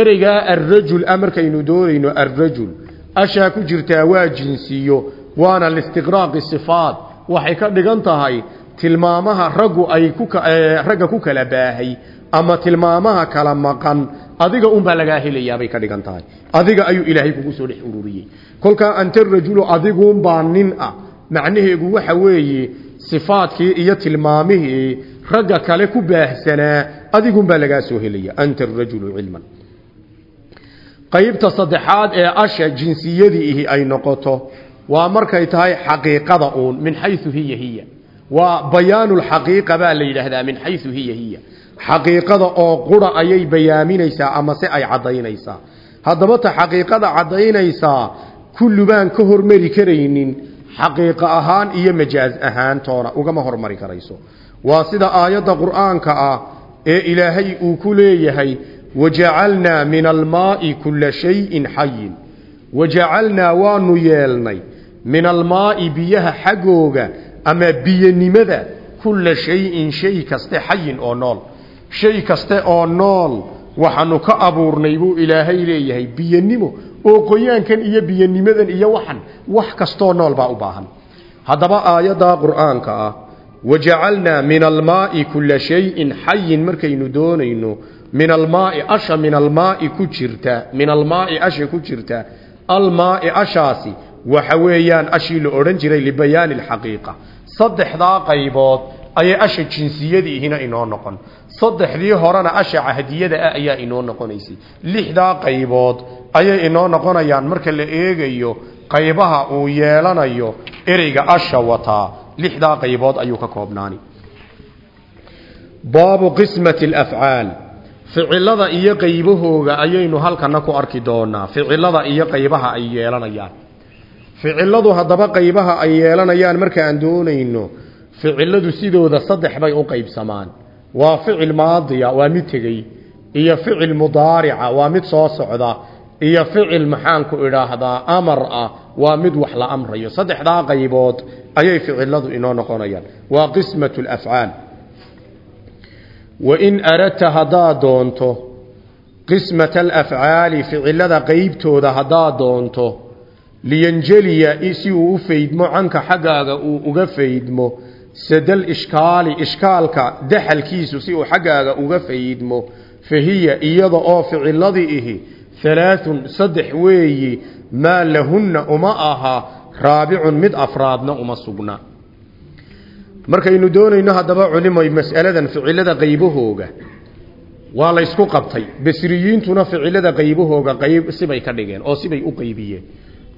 ereygaa arrajul a markaynu doonayno arrajul ashaa ku jirtaa waa jinsiyo waana listiqraaqi sifaat waxay ka dhigan tahay tilmaamaha raggu ay ku ragga ku kala baahay ama tilmaamaha kala maqan adiga unbaa lagaa helayaabay ka dhigan tahay adiga ayuu ilaahay kugu soo dhex ururiyey kolkaa anta rajulu adiguunbaa nin ah macnaheegu waxa weeye sifaadkii iyo tilmaamihii ragga kale ku baahsanaa adigunbaa lagaa soo helaya anta arajulu cilman. Qaybta saddexaad ee asha jinsiyadii ihi ay noqoto waa markay tahay xaqiiqada uun min xayu hiya hiya. Waa bayaanulxaqiiqa baa la yidhaahdaa min xayu hiya hiya. Xaqiiqada oo qura ayay bayaaminaysaa ama se ay caddaynaysaa. Haddaba ta xaqiiqada caddaynaysaa baan ka hormari karaynin xaqiiqo ahaan iyo majaaz ahaan toona ugama hormari karayso. Waa sida aayadda qur'aanka ah ee ilaahay uu ku leeyahay wajacalnaa min almaa'i kulla shayin xayin wajacalnaa waanu yeelnay min almaa'i biyaha xaggooga ama biyanimada kulla shayin shay kaste xayin oo nool. Shay kaste oo nool waxaanu ka abuurnay buu ilaahay leeyahay biyanimo oo qoyaankan iyo biyanimadan iyo waxan wax kastoo nool baa u baahan. Haddaba aayaddaa qur'aanka ah wajacalnaa min almaai kula shayin xayin markaynu doonayno min almaai asha min almaai ku jirta min almaai asha ku jirta almaai ashaasi waxa weeyaan ashii la odhan jiray libayaani alxaqiiqa saddexdaa qaybood ayay asha jinsiyadiihina inoo noqon. Saddexdii horena asha cahdiyada ah ayaa inoo noqonaysay lixdaa qaybood ayay inoo noqonayaan marka la eegayo qaybaha uu yeelanayo ereyga asha wataa lixdaa qaybood ayuu ka koobnaani. Baabu qismati alafcaal ficilada iyo qaybahooga ayaynu halkana ku arki doonaa. Ficilada iyo qaybaha ay yeelanayaan. Ficiladu haddaba qaybaha ay yeelanayaan markaan doonayno ficiladu sidooda saddex bay u qaybsamaan. Waa ficil maadiya waa mid tegey iyo ficil mudaarica waa mid soo socda iyo ficil maxaanku idhaahdaa amar ah waa mid wax la amrayo. Saddexdaa qaybood ayay ficiladu inoo noqonayaan. Waa qismatu lafcaal wain aradta haddaad doonto qismata alafcaali ficilada qeybtooda haddaad doonto liyanjeliya si uu u faydmo canka xaggaaga uu uga faydmo sadal ishkaali ishkaalka daxalkiisu si uu xaggaaga uga faydmo fahiya iyada oo ficiladii ihi halaathun saddex weeyi maa lahunna uma aha raabicun mid afraadna uma sugna. Markaynu doonayno haddaba culimoy mas'aladan ficilada qaybahooga waa laysku qabtay. Basriyiintuna ficilada qaybahooga qayb sibay ka dhigeen oo sibay u qaybiyeen.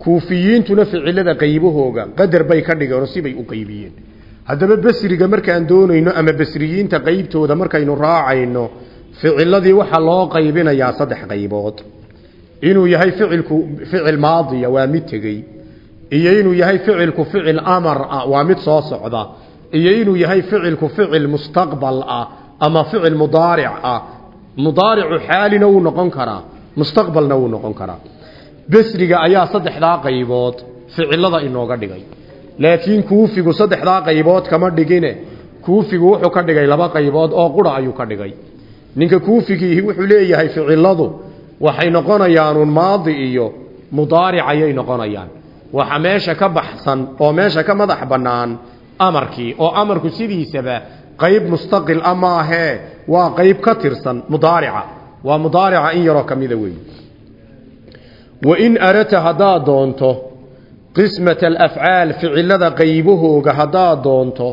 Kuufiyiintuna ficilada qaybahooga qadar bay ka dhigeen oo sibay u haddaba basriga markaan doonayno ama basriyiinta qaybtooda markaynu raacayno ficiladii waxaa loo qaybinayaa saddex qaybood. Inuu yahay ficilku ficil maadiya waa mid tegey iyo inuu yahay ficilku ficil amar ah waa mid soo socda iyo inuu yahay ficilku ficil mustaqbal ah ama ficil mudaaric ah. Mudaaricu xaalina wuu noqon karaa mustaqbalna wuu noqon karaa. Basriga ayaa saddexdaa qaybood ficilada inooga dhigay laakiin kuufigu saddexdaa qaybood kama dhigine. Kuufigu wuxuu ka dhigay laba qaybood oo qura ayuu ka dhigay. Ninka kuufigiihi wuxuu leeyahay ficiladu waxay noqonayaanuun maadi iyo mudaaric ayay noqonayaan. Waxa meesha ka baxsan oo meesha ka madax bannaan amarkii oo amarku sidiisaba qayb mustaqil a maahee waa qayb ka tirsan mudaarica. Waa mudaarica in yaroo ka mida weeye wain arata haddaad doonto qismata alafcaal ficilada qaybahooga haddaad doonto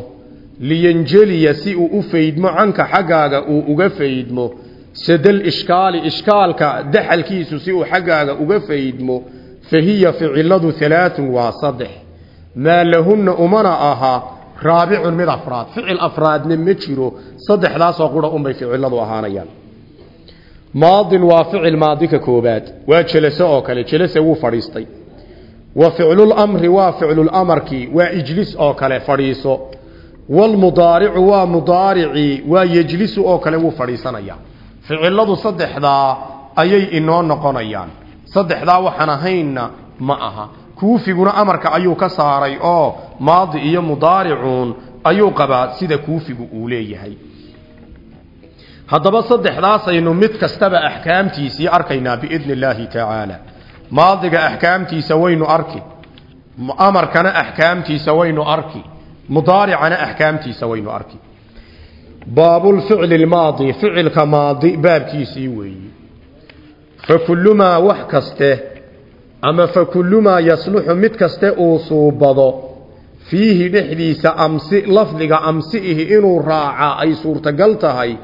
liyanjeliya si uu u faydmo canka xaggaaga uu uga faydmo sadal ishkaali ishkaalka daxalkiisu si uu xaggaaga uga faydmo fa hiya ficiladu halaaun waa saddex. Maa lahunna umana aha raabicun mid afraad. Ficil afraadna ma jiro saddexdaasoo qura unbay ficiladu ahaanayaan. Maadin waa ficil maadi ka koobaad. Waa jelaso oo kale jelase wuu fadhiistay wa ficlulamri waa ficlulamarkii waa ijlis oo kale fadhiiso. Walmudaaricu waa mudaaricii waa yejlisu oo kale wuu fadhiisanaya. Ficiladu saddexdaa ayay inoo noqonayaan. Saddexdaa waxaan ahaynna ma aha. Kuufiguna amarka ayuu ka saaray oo maadi iyo mudaaricuun ayuu qabaa sida kuufigu uu leeyahay. Haddaba saddexdaasaynu mid kastaba axkaamtiisii arkaynaa biidni illaahi tacaala maadiga axkaamtiisa waynu arki. Amarkana axkaamtiisa waynu arki. Mudaaricana axkaamtiisa waynu arki. Baabulficli lmaadi ficilka maadi baabkiisii weeyi. Fakullumaa wax kaste ama fakullumaa yasluxu mid kaste uu suubado fiihi dhexdiisa amsi lafdiga amsi ihi inuu raaca ay suurtagal tahay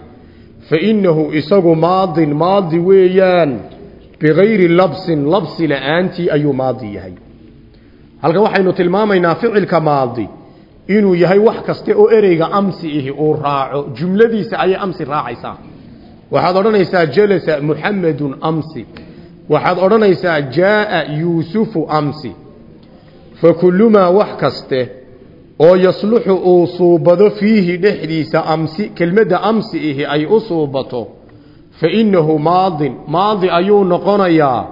fa innahu isagu maadin maadi weeyaan bikayri labsin labsi la'aantii ayuu maadi yahay halkan waxaynu tilmaamaynaa ficilka maadi inuu yahay wax kaste oo ereyga amsi ihi uu raaco jumladiisa ayay amsi raacaysaa waxaad odhanaysaa jalasa muxamedun amsi waxaad odhanaysaa jaaa yuusufu amsi fa kullumaa wax kaste oo yasluxu uu suubado fiihi dhexdiisa amsi kelmadda amsi ihi ay u suubato fa innahu maadin maadi ayuu noqonayaa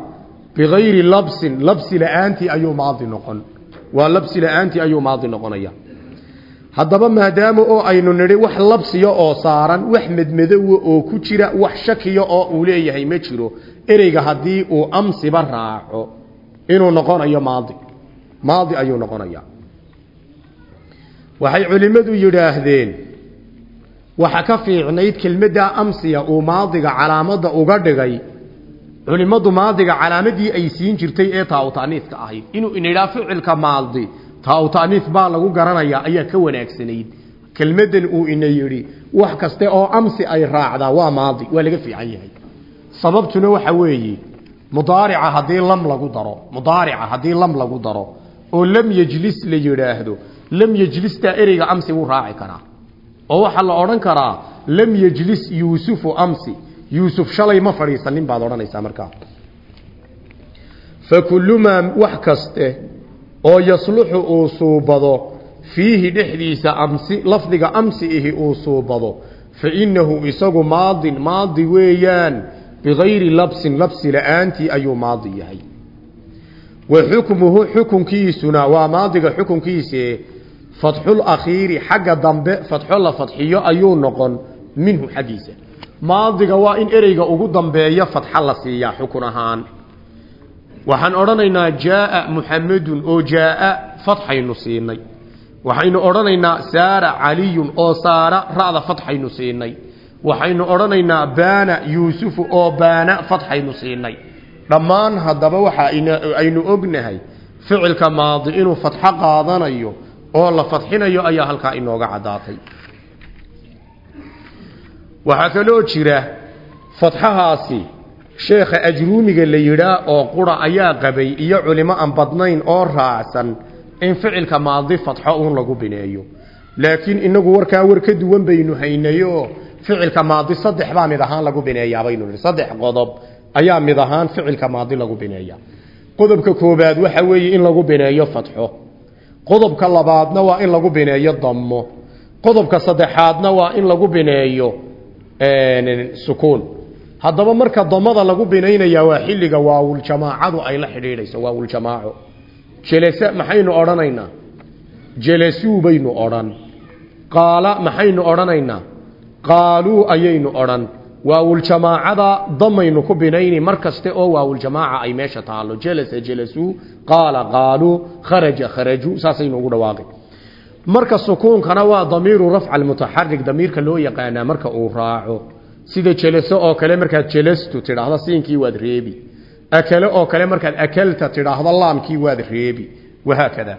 bikayri labsin labsi la'aantii ayuu maadi noqon waa labsi la'aantii ayuu maadi noqonaya haddaba maadaama oo aynu nidhi wax labsiya oo saaran wax medmadowa oo ku jira wax shakiya oo uu leeyahay ma jiro ereyga haddii uu amsiba raaco inuu noqonayo maadi maadi ayuu noqonaya waxay culimmadu yidhaahdeen waxa ka fiicnayd kelmaddaa amsiya uu maadiga calaamadda uga dhigay. Culimmadu maadiga calaamadii ay siin jirtay ee taawtaaniiska ahayd. Inuu inidhaa ficilka maadi taawtaaniis baa lagu garanayaa ayaa ka wanaagsanayd. Kelmaddan uu ina yidhi wax kaste oo amsi ay raacdaa waa maadi waa laga fiican yahay. Sababtuna waxa weeye mudaarica haddii lam lagu daro mudaarica haddii lam lagu daro oo lam yejlis la yidhaahdo lam yejlistaa ereyga amsi wuu raaci karaa oo waxaa la odhan karaa lam yejlis yuusufu amsi. Yuusuf shalay ma fadhiisanin baad odhanaysaa markaa fa kullumaa wax kaste oo yasluxu uu suubado fiihi dhexdiisa amsi lafdiga amsi ihi uu suubado fa innahu isagu maadin maadi weeyaan bikayri labsin labsi la'aantii ayuu maadi yahay. Wa xukmuhu xukunkiisuna waa maadiga xukunkiise fatxul akhiiri xagga dambe fatxo la fadxiyo ayuu noqon minhu xaggiisa. Maadiga waa in ereyga ugu dambeeya fatxa la siiyaa xukun ahaan. Waxaan odhanaynaa jaaa muxamedun oo jaaa fatxaynu siinay. Waxaynu odhanaynaa saara caliyun oo saara ra'da fatxaynu siinay. Waxaynu odhanaynaa baana yuusufu oo baana fatxaynu siinay. Dhammaan haddaba waxa aynu ognahay ficilka maadi inuu fatxo qaadanayo oo la fadxinayo ayaa halkaa inooga caddaatay. Waxaa kaloo jira fadxahaasi sheekha ajruumiga la yidhaa oo qura ayaa qabay iyo culimo aan badnayn oo raacsan in ficilka maadi fadxo uun lagu bineeyo. Laakiin inagu warkaa war ka duwan baynu haynayo ficilka maadi saddex baa mid ahaan lagu bineeyaa baynu nihi saddex qodob ayaa mid ahaan ficilka maadi lagu bineeya qodobka koobaad waxa weeye in lagu bineeyo fadxo qodobka labaadna waa in lagu bineeyo dammo. Qodobka saddexaadna waa in lagu bineeyo sukuun. Haddaba marka damada lagu binaynaya waa xilliga waawuljamaacadu ay la xidhiidhayso waawuljamaaco jelasa maxaynu odhanaynaa? Jelasuu baynu odhan. Qaala maxaynu odhanaynaa? Qaaluu ayaynu odhan waawuljamaacada damaynu ku binayni mar kaste oo waawuljamaaca ay meesha taalo jelasa jelasuu qaala qaaluu kharaja kharajuu saasaynu ugu dhawaaqi marka sukuunkana waa damiiru rafca almutaxarik damiirka loo yaqaanaa marka uu raaco. Sida jelaso oo kale markaad jelastu tidhaahdo siinkii waad reebi. Akale oo kale markaad akalta tidhaahdo laamkii waad reebi. Wahaakada.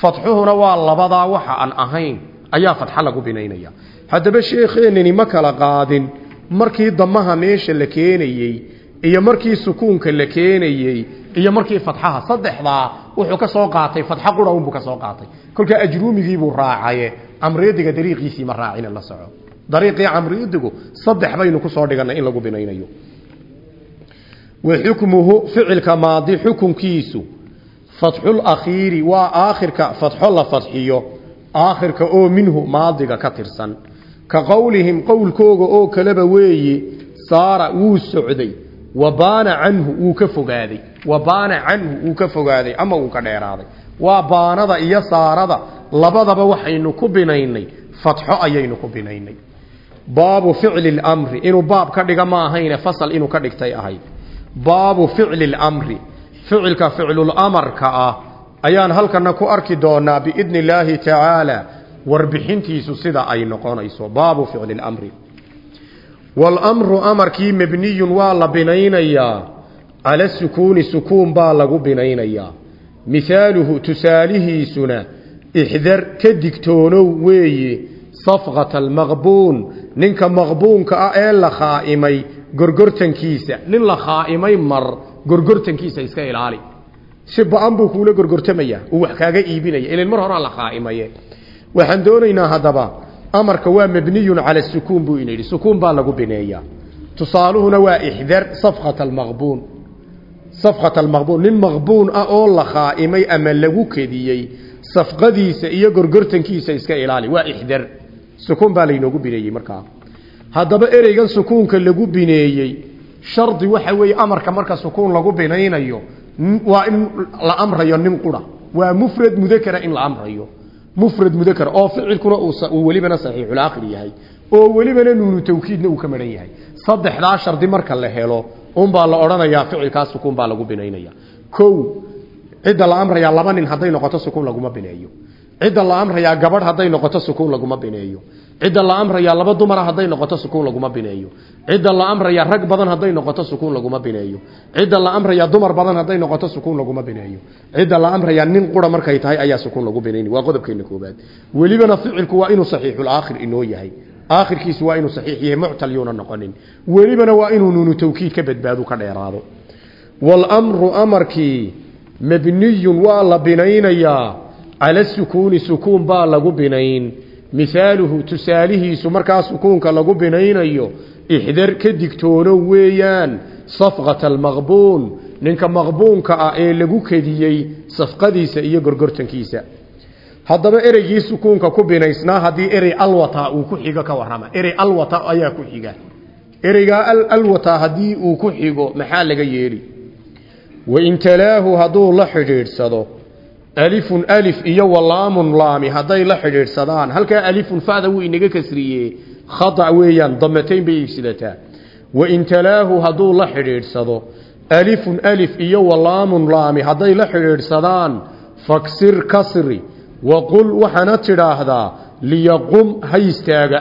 Fadxuhuna waa labadaa waxa aan ahayn. Ayaa fadxa lagu binaynaya. Haddaba sheekheenani ma kala qaadin markii damaha meesha la keenayey iyo markii sukuunka la keenayey iyo markii fadxaha saddexdaa wuxuu ka soo qaatay fadxo qura unbuu ka soo qaatay. Kolkaa ajruumigiibuu raacaye amreediga dariiqiisii ma raacina la soco. Dariiqii camriidigu saddex baynu ku soo dhigannay in lagu binaynayo. Wa xukmuhu ficilka maadi xukunkiisu fatxul waa aakhirka fatxo la fadxiyo aakhirka oo minhu maadiga ka tirsan ka qowlihim qowlkooga oo kaleba weeye saara wuu socday wa baana canhu wuu ka fogaaday wa baana canhu wuu ka fogaaday ama wuu ka dheeraaday. Waa baanada iyo saarada labadaba waxaynu ku binaynay fatxo ayaynu ku binaynay. Baabu ficli lmri inuu baab ka dhiga ma ahayne fasal inuu ka dhigtay ahayd. Baabu ficli lmri ficilka ficlulamarka ah ayaan halkana ku arki doonaa biidni illaahi tacaala warbixintiisu sida ay noqonayso. Baabu ficli lmri wاlmru amarkii mabniyun waa la binaynayaa. Cala sukuuni sukuun baa lagu binaynayaa. Mihaaluhu tusaalihiisuna ixdar ka digtoonow weeye. Safqata almaqbuun ninka maqbuunka ah ee la khaa'imay gorgortankiisa. Nin la khaa'imay mar gorgortankiisa iska ilaali. Si ba'an buu kuula gorgortamaya uu wax kaaga iibinaya. Ilan mar horaa la khaa'imaye waxaan doonaynaa haddaba amarka waa mabniyun cala sukuun buu ina sukuun baa lagu bineeyaa. Tusaaluhuna waa ixdar safqata almaqbuun. Safqata almaqbuun. Nin maqbuun ah oo la khaa'imay ama lagu kediyey safqadiisa iyo gorgortankiisa iska ilaali. Waa ixdar sukuun baa laynoogu bineeyey markaa haddaba ereygan sukuunka lagu bineeyey shardi waxa weeye amarka marka sukuun lagu binaynayo waa in la amrayo nin qura. Waa mufrad mudakara in la amrayo mufrad mudakar oo ficilkuna uu welibana saxiixulaakhir yahay oo welibana nuunu tawkiidna uu ka maran yahay. Saddexdaa shardi marka la helo unbaa la odhanayaa ficilkaas sukuun baa lagu binaynaya. Kow cidda la amrayaa laba nin hadday noqoto sukuun laguma bineeyo. Cidda la amrayaa gabadh hadday noqoto sukuun laguma bineeyo cidda la amrayaa laba dumara hadday noqoto sukuun laguma bineeyo. Cidda la amrayaa rag badan hadday noqoto sukuun laguma bineeyo. Cidda la amrayaa dumar badan hadday noqoto sukuun laguma bineeyo. Cidda la amrayaa nin qura markay tahay ayaa sukuun lagu binayni waa qodobkeena koobaad welibana ficilku waa inuu saxiixul aakhir inoo yahay. Aakhirkiisu waa inuu saxiix yahay muctal yuuna noqonin. Welibana waa inuu nuunu tawkiid ka badbaado ka dheeraado. Walamru amarkii mabniyun waa la binaynayaa. Cala sukuuni sukuun baa lagu binayn mihaaluhu tusaalihiisu markaa sukuunka lagu binaynayo ixdar ka digtoono weeyaan safqata almaqbuun ninka maqbuunka ah ee lagu kediyey safqadiisa iyo gorgortankiisa. Haddaba ereygii sukuunka ku binaysnaa haddii erey alwata uu ku xigo ka warrama. Erey alwata ayaa ku xiga. Ereygaa alwata haddii uu ku xigo maxaa laga yeeli? Wain talaahu hadduu la xidhiidhsado alifun alif iyo walaamun laami hadday la xidhiidhsadaan. Halkaa alifun fada wuu inaga kasriye khata weeyaan damatayn bay iibsidataa wain talaahu hadduu la xidhiidhsado alifun alif iyo walaamun laami hadday la xidhiidhsadaan faksir kasri. Waqul waxaana tidhaahdaa liyaqum ha istaaga.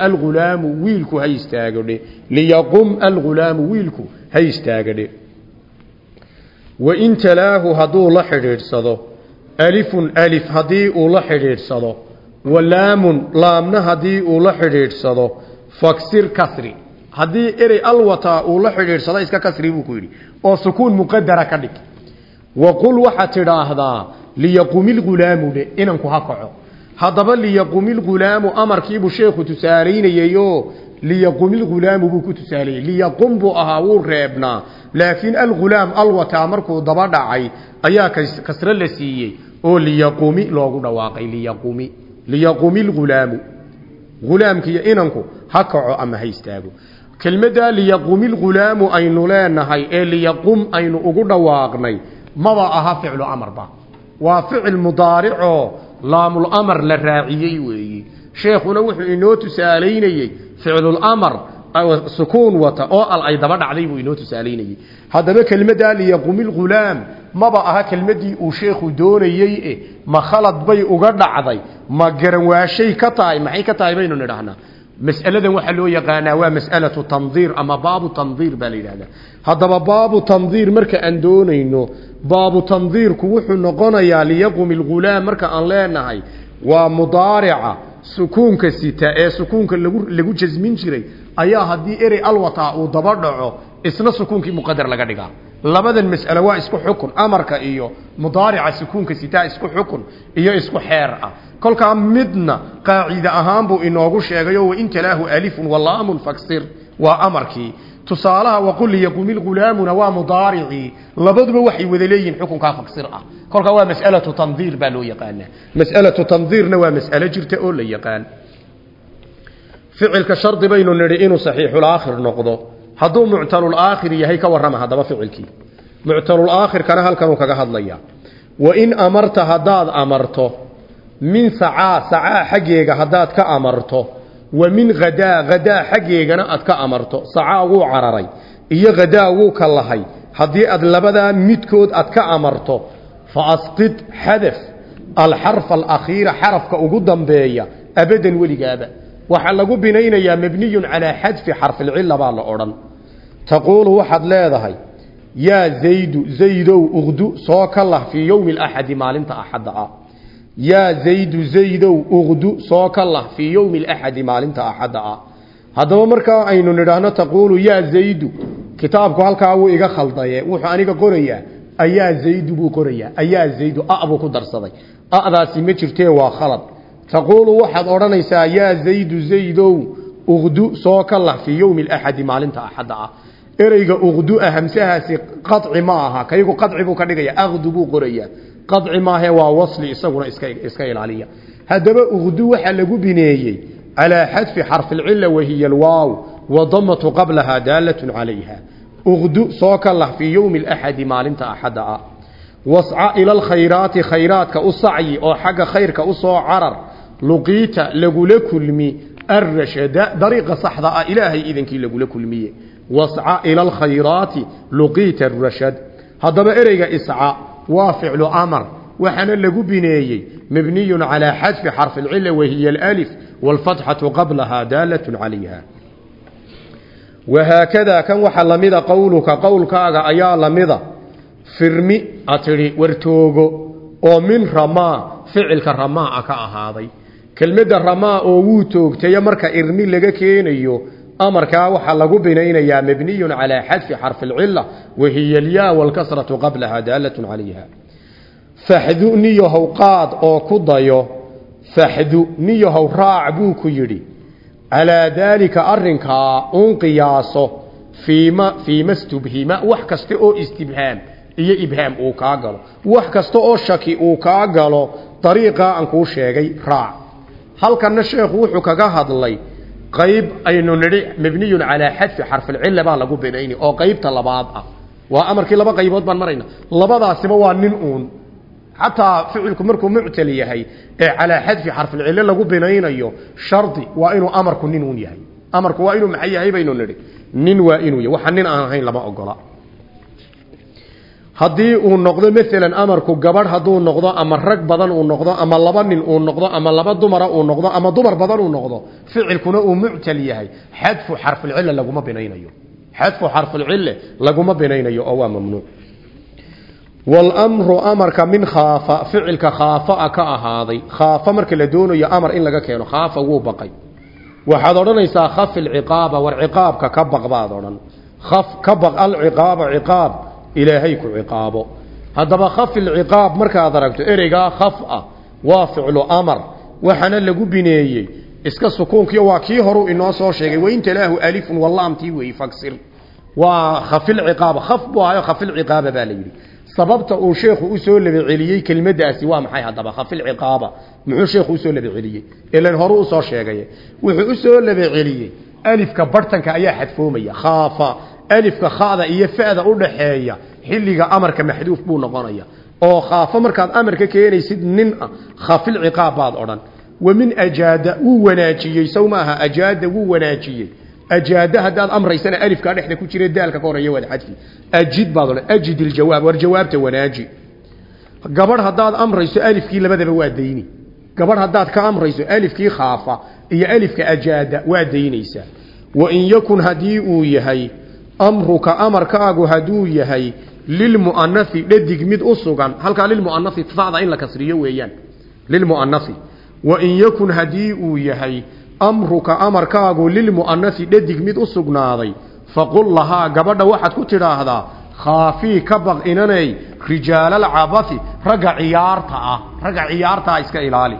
Wiilku ha istaagadhe liyaqum algulaamu wiilku ha istaagadhe wain talaahu hadduu la xidhiidhsado alifun alif haddii uu la xidhiidhsado walaamun laamna haddii uu la xidhiidhsado faksir kasri. Haddii erey alwataa uu la xidhiidhsado iska kasri buu ku yidhi oo sukuun muqadara ka dhig. Waqul waxaad tidhaahdaa liyaqumilghulaamu dhe inanku ha kaco. Haddaba liyaqumilghulaamu amarkiibuu sheekhu tusaalaynayayoo liyaqumilghulaamu buu ku tusaalayey liyaqum buu ahaa wuu reebnaa. Laakiin algulaam alwataa markuu daba dhacay ayaa kasre la siiyey oo liyaqumi loogu dhawaaqay liyaqumi liyaqumilghulaamu hulaamkiiyo inanku ha kaco ama ha istaago. Kelmaddaa liyaqumilghulaamu aynu leenahay ee liyaqum aynu ugu dhawaaqnay maba aha ficlu amarba. Waa ficil mudaaricoo laamul amar la raaciyey weeyi. Sheekhuna wuxuu inoo tusaalaynayey ficlulamar sukuun wata oo al ay daba dhacday buu inoo tusaalaynayey. Haddaba kelmaddaa liyaqumilghulaam maba aha kelmaddii uu sheekhu doonayey e ma khalad bay uga dhacday ma garanwaashay ka tahay maxay ka tahay baynu nidhahnaa mas'aladan waxaa loo yaqaanaa waa mas'alatu tandiir ama baabu tandiir baa la yidhahdaa haddaba baabu tandiir marka aan doonayno baabu tandiirku wuxuu noqonayaa liyaqum ilghulaam marka aan leenahay waa mudaarica sukuunka sita ee sukuunka lagu lagu jasmin jiray. Ayaa haddii erey alwataa uu daba dhaco isna sukuunkii muqadar laga dhigaa labadan mas'alo waa isku xukun. Amarka iyo mudaarica sukuunka sitaa isku xukun iyo isku xeer ah. Kolkaa midna qaacide ahaan buu inoogu sheegayo wain talaahu alifun walaamun faksir. Waa amarkii. Tusaalaha waqul liyaqumil ghulaamuna waa mudaaricii labaduba waxay wada leeyihiin xukunkaa faksir ah. Kolkaa waa mas'alatu tandiir baa loo yaqaanaa. Mas'alatu tandiirna waa mas'alo jirta oo la yaqaan. Ficilka shardi baynu nidhi inuu saxiixulaakhir noqdo hadduu muctalulaakhir yahay ka warrama haddaba ficilkii. Muctalulaakhirkana halkanuu kaga hadlaya wain amarta haddaad amarto min sacaa sacaa xaggeega haddaad ka amarto wa min hadaa hadaa xaggeegana aad ka amarto. Sacaa wuu cararay iyo hadaa wuu ka lahay. Haddii aad labadaa midkood aad ka amarto fa asqid xadaf alxarfa alakhiira xarafka ugu dambeeya abadan weligaaba waxaa lagu binaynayaa mabniyun calaa xadfi xarfilcila baa la odhan. Taquulu waxaad leedahay yaa zaydu zaydow uqdu soo ka lah fii yowmi alaxadi maalinta axadda ah. Yaa zaydu zaydow uqdu soo ka lah fii yowmi alaxadi maalinta axadda ah. Haddaba markaa aynu nidhaahno taquulu yaa zaydu kitaabku halkaa wuu iga khaldaye wuxuu aniga qorayaa. Ayaa zaydu buu qorayaa ayaa zaydu a buu ku darsaday. A'daasi ma jirtee waa khalad taquulu waxaad odhanaysaa yaa zaydu zaydow uqdu soo ka lah fii yowmi alaxadi maalinta axadda ah ereyga uqdua hamsahaasi qaci ma aha kaygu qaci buu ka dhigaya aqdu buu qorayaa qaci maahe waa wasli isaguna iska iska ilaaliya haddaba uqdu waxaa lagu bineeyey calaa xadfi xarfilcila wahiya alwaaw wadamatu qablahaa daalatun calayha uqdu soo ka lah fii yowmi alaxadi maalinta axadda ah wasca ila alkhayraati khayraadka oo xagga khayrka u soo luqiita lagula kulmi arrashada dariiqa saxda ah ilaahay idankii lagula kulmiye. Wasca ila alkhayraati luqiita arashad haddaba ereyga isca waa ficlu amar waxaana lagu bineeyey mabniyun calaa xadfi xarfi alcila wahiya alif waalfatxatu qablahaa daalatun calayha. Wahaakadaa kan waxaa lamida qowluka qowlkaaga ayaa lamida firmi a tidhi wartoogo oo min ramaa ficilka ramaa ka ahaaday kelmadda ramaa oo wuu toogtayo marka irmi laga keenayo amarkaa waxaa lagu binaynayaa mabniyun calaa xadfi xarfi alcila wahiya alyaa walkasratu qablaha daalatun calayha. Faxdu niyahow qaad oo ku dayo faxdu niyahow raac buu ku yidhi calaa daalika arrinkaa uun qiyaaso fiima fiima stubhima wax kasta oo istibhaam iyo ibhaam uu kaa galo. Wax kasta oo shaki uu kaa galo dariiqaa aan kuu sheegay raac halkanna sheekhu wuxuu kaga hadlay qayb aynu nidhi mabniyun calaa xadfi xarfilcilla baa lagu binayni oo qaybta labaad ah. Waa amarkii laba qaybood baan marayna. Labadaasiba waa nin uun. Xataa ficilku markuu muctal yahay ee calaa xadfi xarfilcille lagu binaynayo shardi waa inuu amarku nin uun yahay. Amarku waa inuu maxay yahay baynu nidhi. Nin waa inuu yahay. Waxa nin aan ahayn lama ogola haddii uu noqdo maalan amarku gabadh hadduu noqdo ama rag badan uu noqdo ama laba nin uu noqdo ama laba dumara uu noqdo ama dumar badan uu noqdo ficilkuna uu muctal yahay. Xadfu xarfilcille laguma binaynayo. Xadfu xarfilcille laguma binaynayo oo waa mamnuuc. Walamru amarka min khaafa ficilka khaafaa ka ahaaday. Khaafa marka la doonayo amar in laga keeno khaafa wuu baqay. Waxaad odhanaysaa khaf ilciqaaba war ciqaabka ka baq odhan. Khaf ka baq alciqaaba ciqaab ilaahay ku ciqaabo. Haddaba khaf ilciqaab markaad aragto ereygaa khaf ah waa ficlu amar waxaana lagu bineeyey. Iska sukuunkiyo waa kii horu inoo soo sheegay wainta laahu alifun walaamtii wey fagsir. Waa khafilciqaaba khaf buu ahayo khafilciqaaba baa la yidhi. Sababta uu sheekhu u soo labaceliyey kelmadaasi waa maxay haddaba? Khafilciqaaba muxuu sheekhu u soo labaceliyey ilan horu u soo sheegay. Wuxuu u soo labaceliyey alifka alifka khada iyo fa'da u dhaxeeya xilliga amarka maxduuf buu noqonaya. Oo khaafa markaad amarka keenaysid nin ah khafilciqaab baad odhan. Wamin ajaada wuu wanaajiyey sow maaha ajaada wuu wanaajiyey. Ajaada amraysana alifkaa dhexda ku jira daalka ka horreeya waad xadfi. Ajid baad odhan ajid iljawaab war jawaabta wanaaji. Gabadh haddaad amrayso alifkii labadaba waa dayni. Gabadh haddaad ka amrayso alifkii khaafa iyo alifka ajaada waa daynaysaa. Wain yakun haddii uu amruka amarkaagu hadduu yahay lilmu'anasi dhadig mid u sugan halkaa lilmu'anasi fada in la kasriyo weeyaan. Lilmu'anasi wain yakun haddii uu yahay amruka amarkaagu lilmu'anasi dhadig mid u sugnaaday faqul lahaa gabadha waxaad ku tidhaahdaa khaafii ka baq inanay rijaalalcabasi ragga ciyaarta ah ragga ciyaartaa iska ilaali.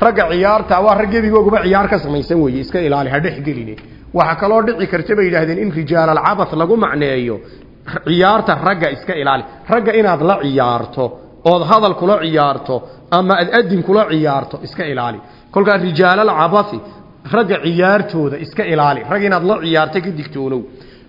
Ragga ciyaarta waa rag ciyaar ka samaysan weeye iska ilaali ha dhexgeline waxaa kaloo dhici karta bay yidhaahdeen in rijaalalcabas lagu macneeyo ciyaarta ragga iska ilaali. Ragga inaad la ciyaarto ood hadal kula ciyaarto ama ad adin kula ciyaarto iska ilaali. Kolkaa rijaalalcabasi ragga ciyaartooda iska ilaali. Rag inaad la ciyaarta ka digtoonow.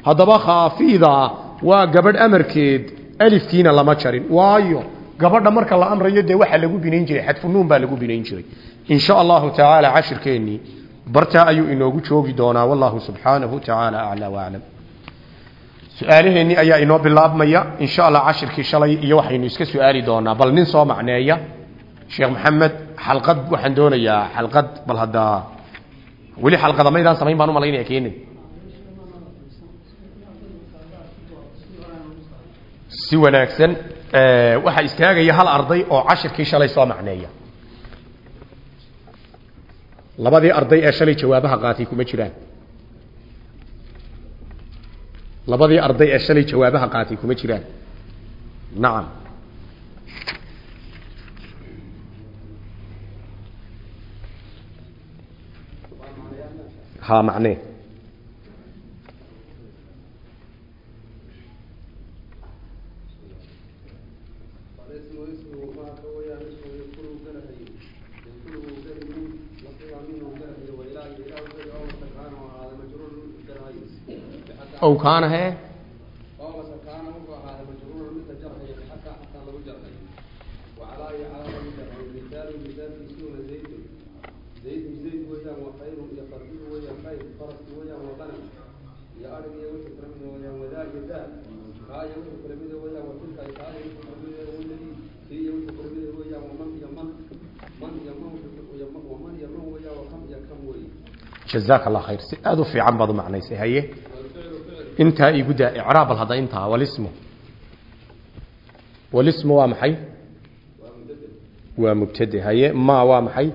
Haddaba khaafidaa waa gabadh amarkeed alifkiina lama jarin. Waayo gabadha marka la amrayo dee waxaa lagu binayn jiray xadfunuun baa lagu binayn jiray. In sha allahu tacaala cashirkeennii bartaa ayuu inoogu joogi doonaa. Wallahu subxaanahu tacaala aclaa waaclam su'aalaheennii ayaa inoo bilaabmaya. In sha allah cashirkii shalay iyo waxaynu iska su'aali doonaa. Bal nin soo macneeya sheekh maxamed xalqad waxaan doonayaa. Xalqad bal haddaa weli xalqada maydaan samayn baan u malaynaya keenin. Si wanaagsan waxaa istaagaya hal arday oo cashirkii shalay soo macneeya labadii arday ee shalay jawaabaha qaatay kuma jiraan. Labadii arday ee shalay jawaabaha qaatay kuma jiraan. Nacam ha macnee أو كان هي؟ جزاك الله خير. هذا في عن بعض معنى هي intaa igu daa icraab al hadda intaa walismu walismu waa maxay? Waa mubtade haye ma waa maxay?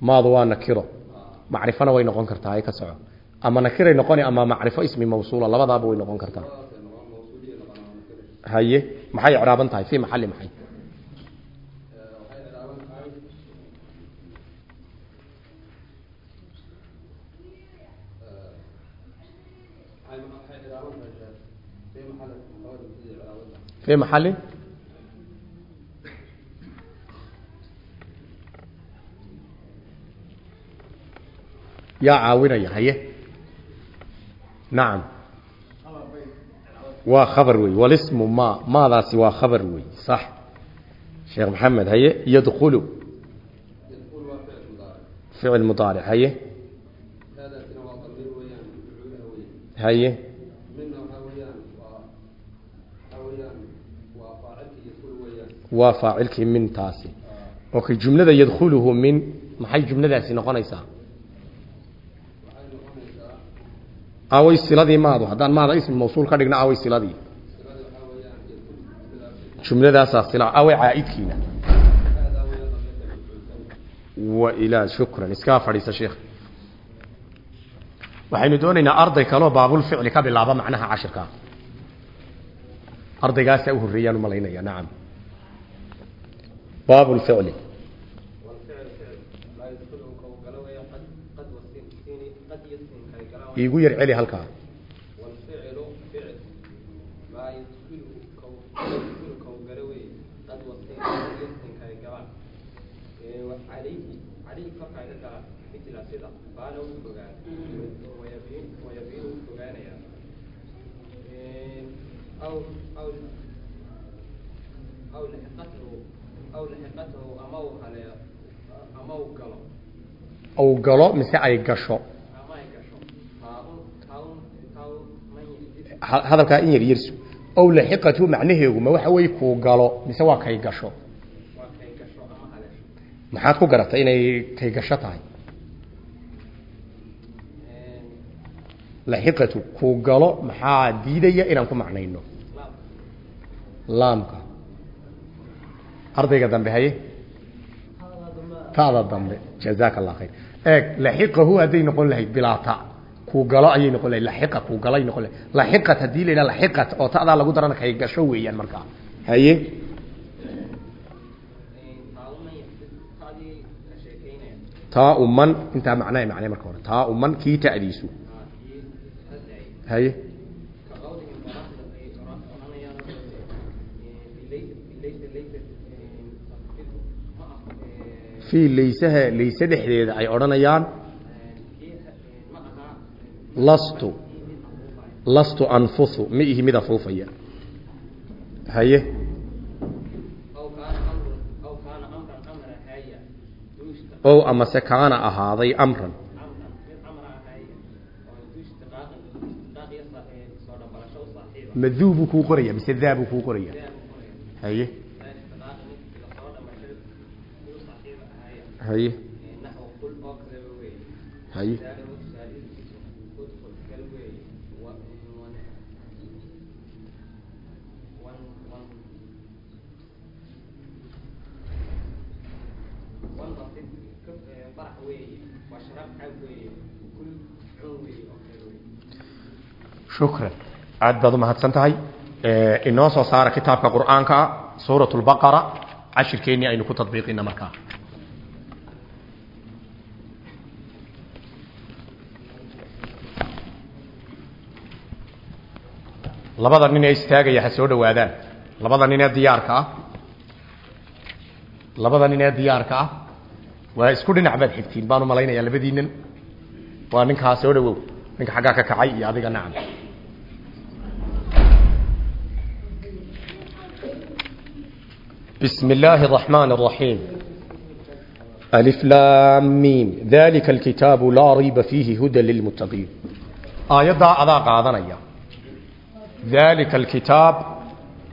Maadu waa nakiro. Macrifona way noqon kartaa ay ka soco. Ama nakiray noqoni ama macrifo ismi mawsuula labadaaba way noqon kartaa. Haye maxay icraaban tahay? Fi maxali maxay في محل يا عاونية هي نعم وخبر وي والاسم ما ماذا سوى خبر وي صح شيخ محمد هي يدخل فعل مضارع هي هي waa faacilkii min taasi okay jumlada yadkhuluhu min maxay jumladaasi noqonaysaa? Away siladii maadu haddaan maada ismi mawsuul ka dhigna away siladii. Jumladaasaa sila away caaidkiina. Wa ilaa shukran iskaa fadhiisa sheekh waxaynu doonaynaa arday kaloo baabulficli ka bilaaba macnaha cashirkaa ardaygaasaa u horreeyaan u malaynaya nacam baabulficli iigu yar celi halkaa ou galo. Mise ay gasho? Hadalkaa in yar yarsu ow laxiqatu macnaheegu ma waxa wey kuu galo mise waa kay gasho? Maxaad ku garatay inay kay gasho tahay? Laxiqatu kuu galo maxaa diidaya inaan ku macnayno? laamka ardayga dambe haye? Taada dambe. Jazaaka allah khayr. Eeg laxiqahu hadday noqon lahayd bilaa ta kuu galo ayay noqon lahayd laxiqa kuu galo noqon lahayd. Laxiqat haddii la oo ta'daa lagu darana kay gasho weeyaan markaa. Haye? Taa uman intaa macnaa macnee marka taa uman kii ta'diisu. Haye fii laysaha layse dhexdeeda ay odhanayaan lastu lastu anfusu ma ihi mid afuufaya haye ow amase kaana ahaaday amran maduu buu kuu qoraya mise daa buu kuu qoraya haye haye haye shukran aad baad u mahadsan tahay inoo soo saara kitaabka qur'aanka suurat lbaqara cashirkeennii aynu ku tadbiiqina markaa labada nin ee istaagaya ha soo dhowaadaan labada nin ee diyaarka ah labada nin ee diyaarka ah waa isku dhinac baad xigtiin baan u malaynayaa labadiinan waa ninkaa soo dhawow ninka xaggaa ka kacay iyo adiga nacam بسم الله الرحمن الرحيم ألف لام ميم ذلك الكتاب لا ريب فيه هدى للمتقين آيات أذا قادنيا ذلك الكتاب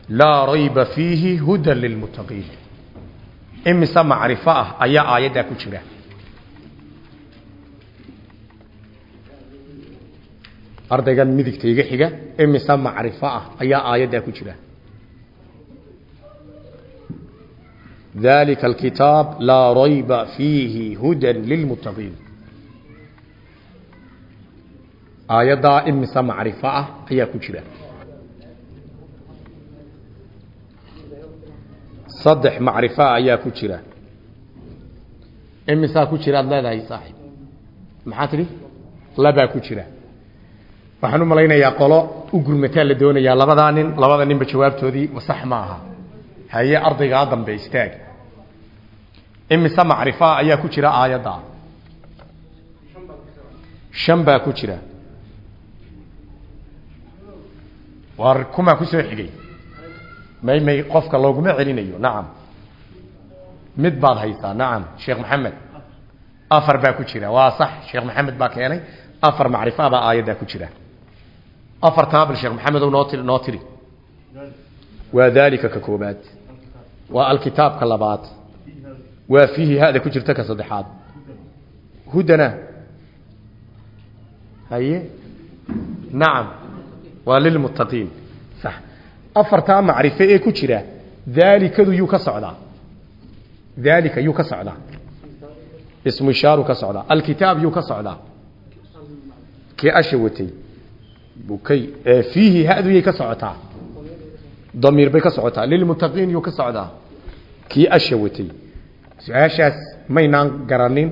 لا ريب فيه هدى للمتقين إمسا معرفة أي آيات كتيرة ardaygan midigta iga xiga imise macrifo ah ayaa aayaddaa ku jira dalika alkitaab laa rayba fiihi hudan lilmuttaqiin aayaddaa imise macrifo ah ayaa ku jira saddex macrifo ah ayaa ku jira. Imisaa ku jira ad leedahay saaxib? Maxaa tidhi labaa ku jira. Waxaan u malaynayaa qolo u gurmataa la doonayaa labadaa nin labada ninba jawaabtoodii sax ma aha. Haye ardaygaa dambe istaag. Imise macrifaa ayaa ku jira aayadda? Shan baa ku jira. War kumaa may may qofka looguma celinayo. Nacam mid baad haysaa. Nacam sheekh maxamed. Afar baa ku jira. Waa sax. Sheekh maxamed baa keenay afar macrifaa baa aayaddaa ku jira. Afartaa bal sheekh maxamed noo tiri noo tiri. Waa daalika ka koobaad. Waa alkitaabka labaad. Waa fiihi hada ku jirta ka saddexaad. Hudana. Haye. Nacam waa lilmuttaqiin. Sax afartaa macrifo ee ku jira daalikadu yuu ka socdaa. Daalika yuu ka socdaa. Ismu ishaaru ka socdaa. Alkitaab yuu ka socdaa. Kii asha watay? Bukay. Fiihi haduyay ka socotaa. Damiir bay ka socotaa. Lilmuttaqiin yuu ka socdaa. Kii asha watay? Su'aashaas maynaan garanin.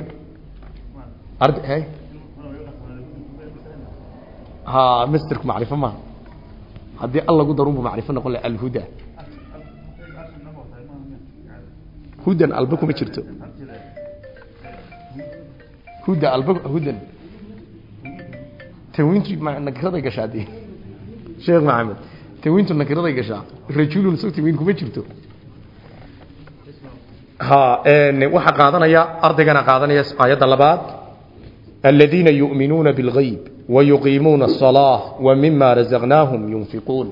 Masterku macrifo maaha haddii al lagu darunbu macrifo noqon laha alhuda. Hudan alba kuma jirto. Huda alba hudan. Tanwiintu nakiraday gashaa dee sheekh maxamed tanwiintu nakiraday gashaa? Rajulun so tanwiin kuma jirto. Ha waxaa qaadanaya ardaygana qaadanaya aayadda labaad. Aladiina yu'minuuna bilgayb wayuqiimuuna الصalaaة wmima razaqnaahum yunfiquun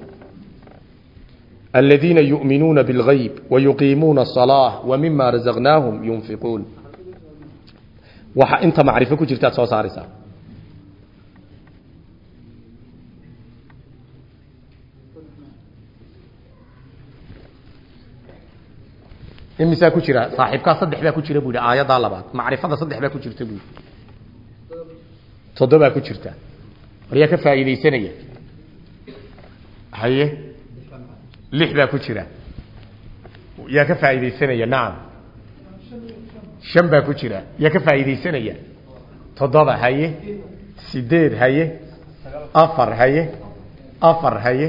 aladiina yu'minuuna bilgayb wayuqiimuuna الصalaaة wmima razaqnaahum yunfiquun waxa inta macrifo ku jirtaad soo saaraysaa imisaa ku jira saaxiibkaa saddex baa ku jira bu yidhi aayaddaa labaad macrifada saddex baa ku jirta bu yidhi toddobaa ku jirta waryaa ka faa'iidaysanaya. Haye? Lix baa ku jira. Yaa ka faa'iidaysanaya nacam shan baa ku jira. Yaa ka faa'iidaysanaya. Toddoba haye. Sideed haye. Afar haye. Afar haye.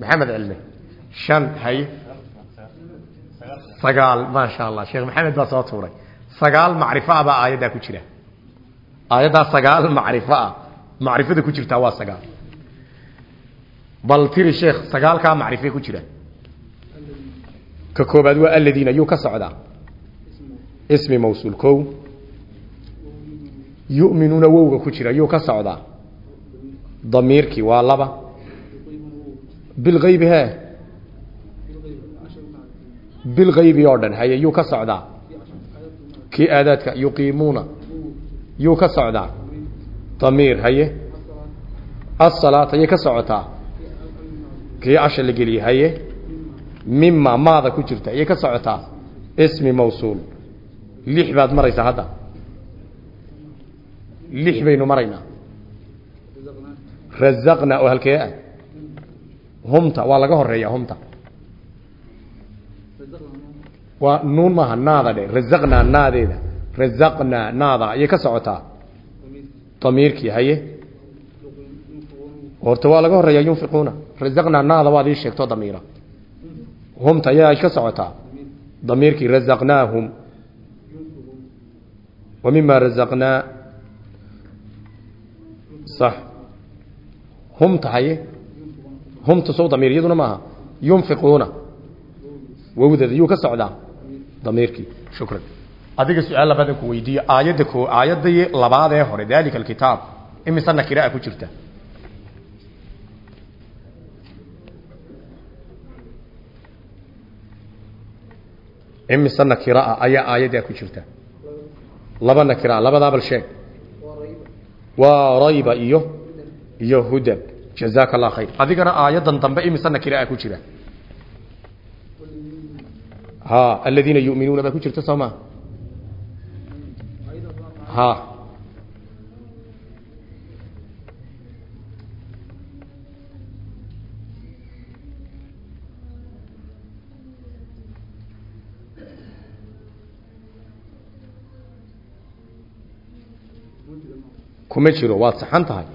Maxamed cilmi. Shan haye. Sagaal maasha allah sheekh maxamed baa soo tuuray. Sagaal macrifo ah baa aayaddaa ku jira. Aayaddaa sagaal macrifo macrifada ku jirtaa waa sagaal. Bal tiri sheekh sagaalkaa macrife ku jira. Ka koobaad waa aladiina yuu ka socdaa. Ismi mawsuul kow. Yu'minuuna wowga ku jira yuu ka socdaa. Damiirkii waa laba. Bilgaybi he bilgaybi oo dhan haye yuu ka socdaa. Kii aadaadka yuqiimuuna yuu ka socdaa damiir haye? Asalaat ayay ka socotaa kii asha la geliyey haye? Mima maada ku jirta ayay ka socotaa ismi mawsuul. Lix baad maraysaa hadda. Lix baynu maraynaa razaqna oo halkee ah. Humta waa laga horreeya humta. Waa nuun maaha naada dhe. Razaqnaa naadeeda. Razaqnaa naada ayay ka socotaa damiirkii haye? Horta waa laga horreeya yunfiquuna. Razaqnaa naada waad ii sheegto damiira. Humta ayaa ka socotaa. Damiirkii razaqnaahum. Wa mima razaqnaa صح humta haye? Humta sow damiir iyaduna maaha. Yunfiquuna. Wowdeeda yuu ka socdaa damiirkii. Shukran adiga su'aal ku weydiiyo aayadda ko aayaddii labaad ee hore dalika alkitaab imise nakira ku jirta. Imise nakira ayaa aayaddaa ku jirta. Laba nakira labadaa bal sheeg. Waa rayba iyo iyo hudan. Jazaaka allah khayr. Adigana aayadan dambe imise nakira ku jira. Ha aladiina yu'minuuna baa ku jirta soo ha kuma jiro waad saxan tahay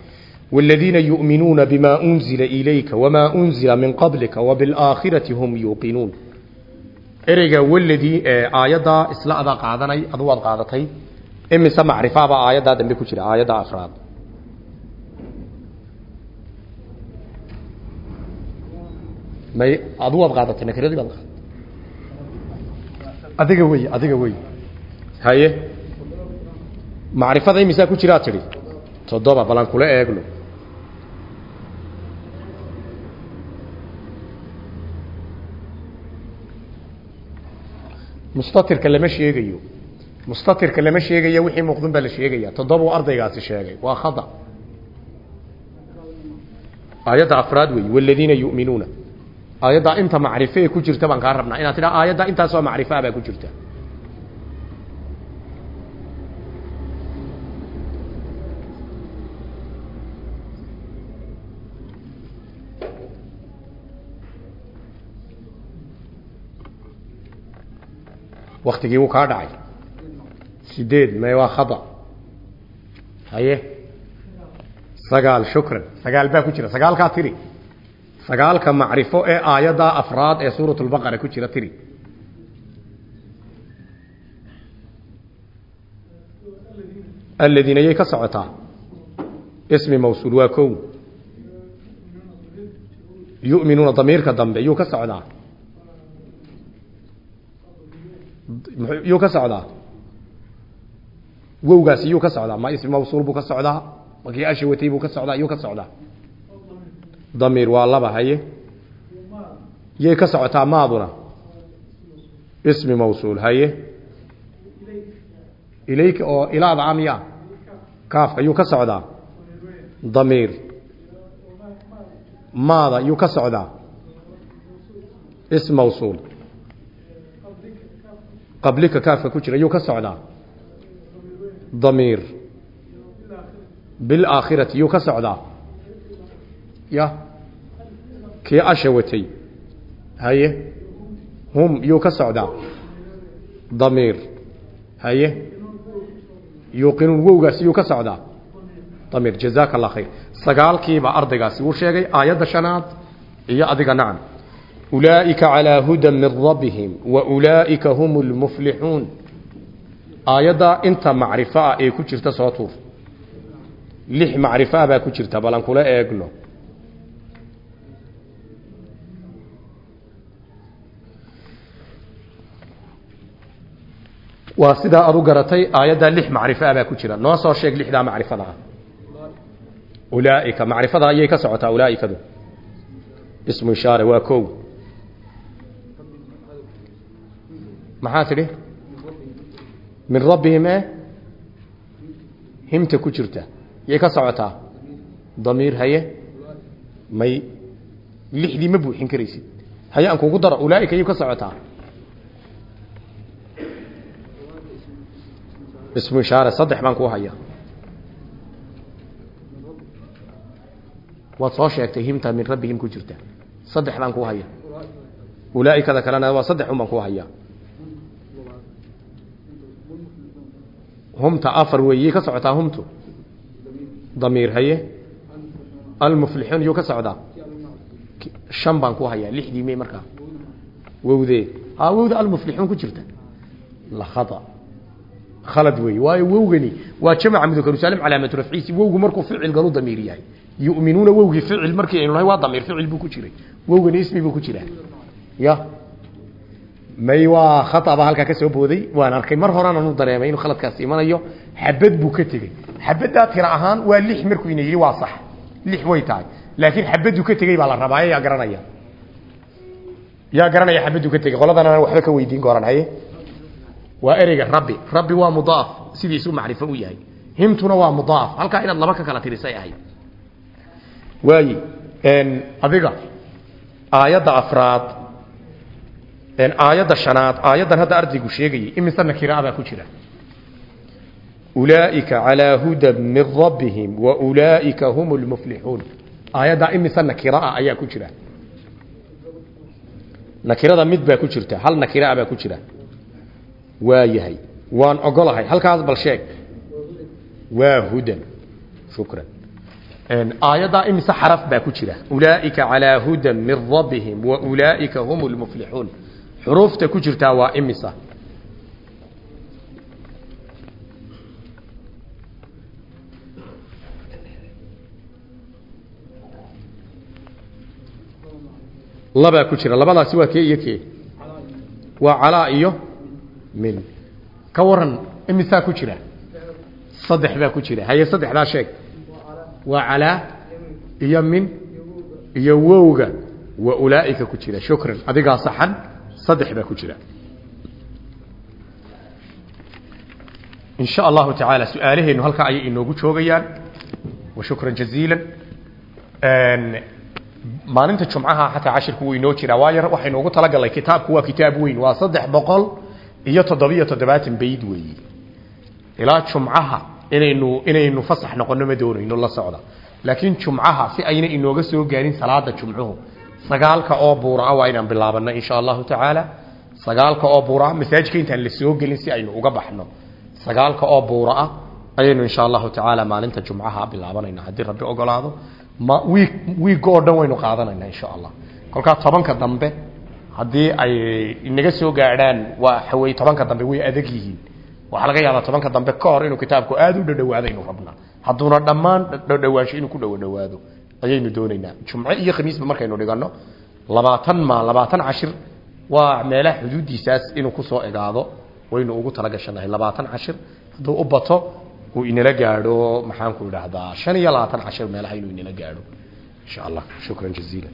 والذين يؤمنون بما أنزل إليك وما أنزل من قبلك وبالآخرة هم يوقنون ereyga waladii aayaddaa isla adaa qaadanay adu waad qaadatay imise macrifaaba aayaddaa dambe ku jira? Aayadda afraad. May adu waad qaadatay nakiradii baad qaadatay adiga wey adiga wey haye. Macrifada imisaa ku jiraa tidhi? Toddoba balan kula eegno. Mustatirka lama sheegayo mustatirka lama sheegayo wixii muuqdun baa la sheegaya. Toddoba ardaygaasi sheegay. Waa khada. Aayadda afraad wey waladiina yu'minuuna. Aayaddaa inta macrifo ee ku jirta baan kaa rabnaa. Inaad tidhaa aayaddaa intaasoo macrifaa baa ku jirta. Waktigii wuu kaa dhacay sideed may waa khada. Haye? Sagaal shukran. Sagaal baa ku jira. Sagaalkaa tiri. Sagaalka macrifo ee aayaddaa afraad ee suurat lbaqara ku jira tiri. Aladiina yay ka socotaa. Ismi mawsuul waa kow. Yu'minuuna damiirka dambe yuu ka socdaa. Yuu ka socdaa wowgaasi yuu ka socdaa ma ismi mawsuul buu ka socdaa makii ashawatay buu ka socdaa yuu ka socdaa. Damiir waa laba haye. Yay ka socotaa maaduna. Ismi mawsuul haye. Ilayka oo ilaada amya kaafka yuu ka socdaa. Damiir. Maada yuu ka socdaa. Ism mawsuul. Qablika kaafka ku jira yuu ka socdaa damiir. Bilaakhirati yuu ka socdaa. Ya. Kii asha watay. Haye. Hum yuu ka socdaa. Damiir. Haye. Yuuqinuun wowgaasi yuu ka socdaa. Damiir jazaaka allah khayr. Sagaalkiiba ardaygaasi wuu sheegay aayadda shanaad iyo adiga nacam. Ulaa'ika calaa hudan min aayaddaa inta macrifo ah ee ku jirta soo tuur. Lix macrifo ah baa ku jirta balan kula eegno. Waa sidaa adu garatay aayaddaa lix macrifo ah baa ku jira. Noo soo sheeg lixdaa macrifada ah. Ulaaika macrifada ayay ka socotaa ulaaikadu. Ismu ishaare waa kow maxaa tidhi min rabbihim e himta ku jirta yay ka socotaa damiir haye may lixdii ma buuxin karaysid haye aan kugu daro ulaaika yay ka socotaa ismu ishaare saddex baan kuu haya waad soo sheegtay himta min rabbihim ku jirta saddex humta afar wey yay ka socotaa humtu. Damiir haye. Almuflixuun yuu ka socdaa shan baan ku hayaa lixdii may markaa. Wowdee ha wowda almuflixuun ku jirta. La khata. Khalad wey waayo wowgani waa jamaca mudakarusaalim calaamatu rafciisi. Wowgu markuu ficil galu damiir yahay. Yu'minuuna wowgii ficil markii aynu nahay waa damiir ficil buu ku jiray. Wowgani ismi buu ku jiraa. Ya may waa khata baa halkaa ka soo booday. Waan arkay mar horena nu dareemay inuu khaladkaasi imanayo. Xabad buu ka tegey xabaddaa tira ahaan waa lix markuu ina yidhi waa sax. Lix way tahay. Laakiin xabaddu ka tegey baa la rabaa. Yaa garanaya. Yaa garanaya xabaddu ka tegey qoladan aan waxba ka weydiin goran haye? Waa ereyga rabbi. Rabbi waa mudaaf. Sidiisu macrifo u yahay. Himtuna waa mudaaf. Halkaa inaad laba ka kala tirisay ahayd. Waayi adiga aayadda afraad aayadda shanaad aayaddan hadda ardaygu sheegayay imise nakira baa ku jira. Ulaa'ika calaa hudan min rabbihim wa ulaa'ika hum lmuflixuun aayaddaa imise nakira ah ayaa ku jira. Nakirada mid baa ku jirta hal nakira baa ku jira. Waa waan ogolahay. Halkaas bal sheeg. Waa hudan. Shukran. Aayaddaa imise xaraf baa ku jira. Ulaa'ika calaa hudan min rabbihim wa ulaa'ika hum lmuflixuun xuruufta ku jirtaa waa imisa. Labaa ku jira labadaasi waa kee iyo kee? Waa calaa iyo min. Ka waran imisaa ku jira? Saddex baa ku jira. Haye saddexdaa sheeg. Waa calaa iyo min iyo wowga. Wa ulaa'ika ku jira. Shukran. Adigaa saxan saddex baa ku jira. In sha allahu tacaala su'aalaheenu halkaa ayay inoogu joogayaan. Wa shukran jaziila maalinta jumcaha xataa cashirku wuu inoo jiraa. Waayo waxaynu ugu talagalnay kitaabku waa kitaab weyn. Waa saddex boqol iyo toddobiyo toddobaatan bayd weeye ilaa jumcaha inaynu inaynu fasax noqono ma doonayno la socda. Laakiin jumcaha si ayna inooga soo gaarin salaada jumcuhu sagaalka oo buura waa inaan bilaabano insha allahu tacaala. Sagaalka oo buura masaajidka intaan la soo gelin si aynu uga baxno. Sagaalka oo buura ah ayaynu insha allahu tacaala maalinta jumcaha bilaabanayna haddii rabbi ogolaado ma wiig wiigga oo dhan waynu qaadanayna insha allah kolkaa tobanka dambe haddii ay inaga soo gaadhaan waa xawey tobanka dambe way adag yihiin. Waxaa laga yaabaa tobanka dambe ka hor inuu kitaabku aada u dhadhawaado aynu rabnaa. Hadduuna dhammaan dhadhawaansho inuu ku dhowdhawaado ayaynu doonaynaa. Jumce iyo khamiisba markaynu dhigano labaatan ma labaatan cashir waa meelaha xuduuddiisaas inuu ku soo egaado waynu ugu talagashanahay labaatan cashir hadduu u bato uu inala gaadho. Maxaanku idhaahdaa shan iyo labaatan cashir meelaha inuu inala gaadho. Insha allah. Shukran jaziila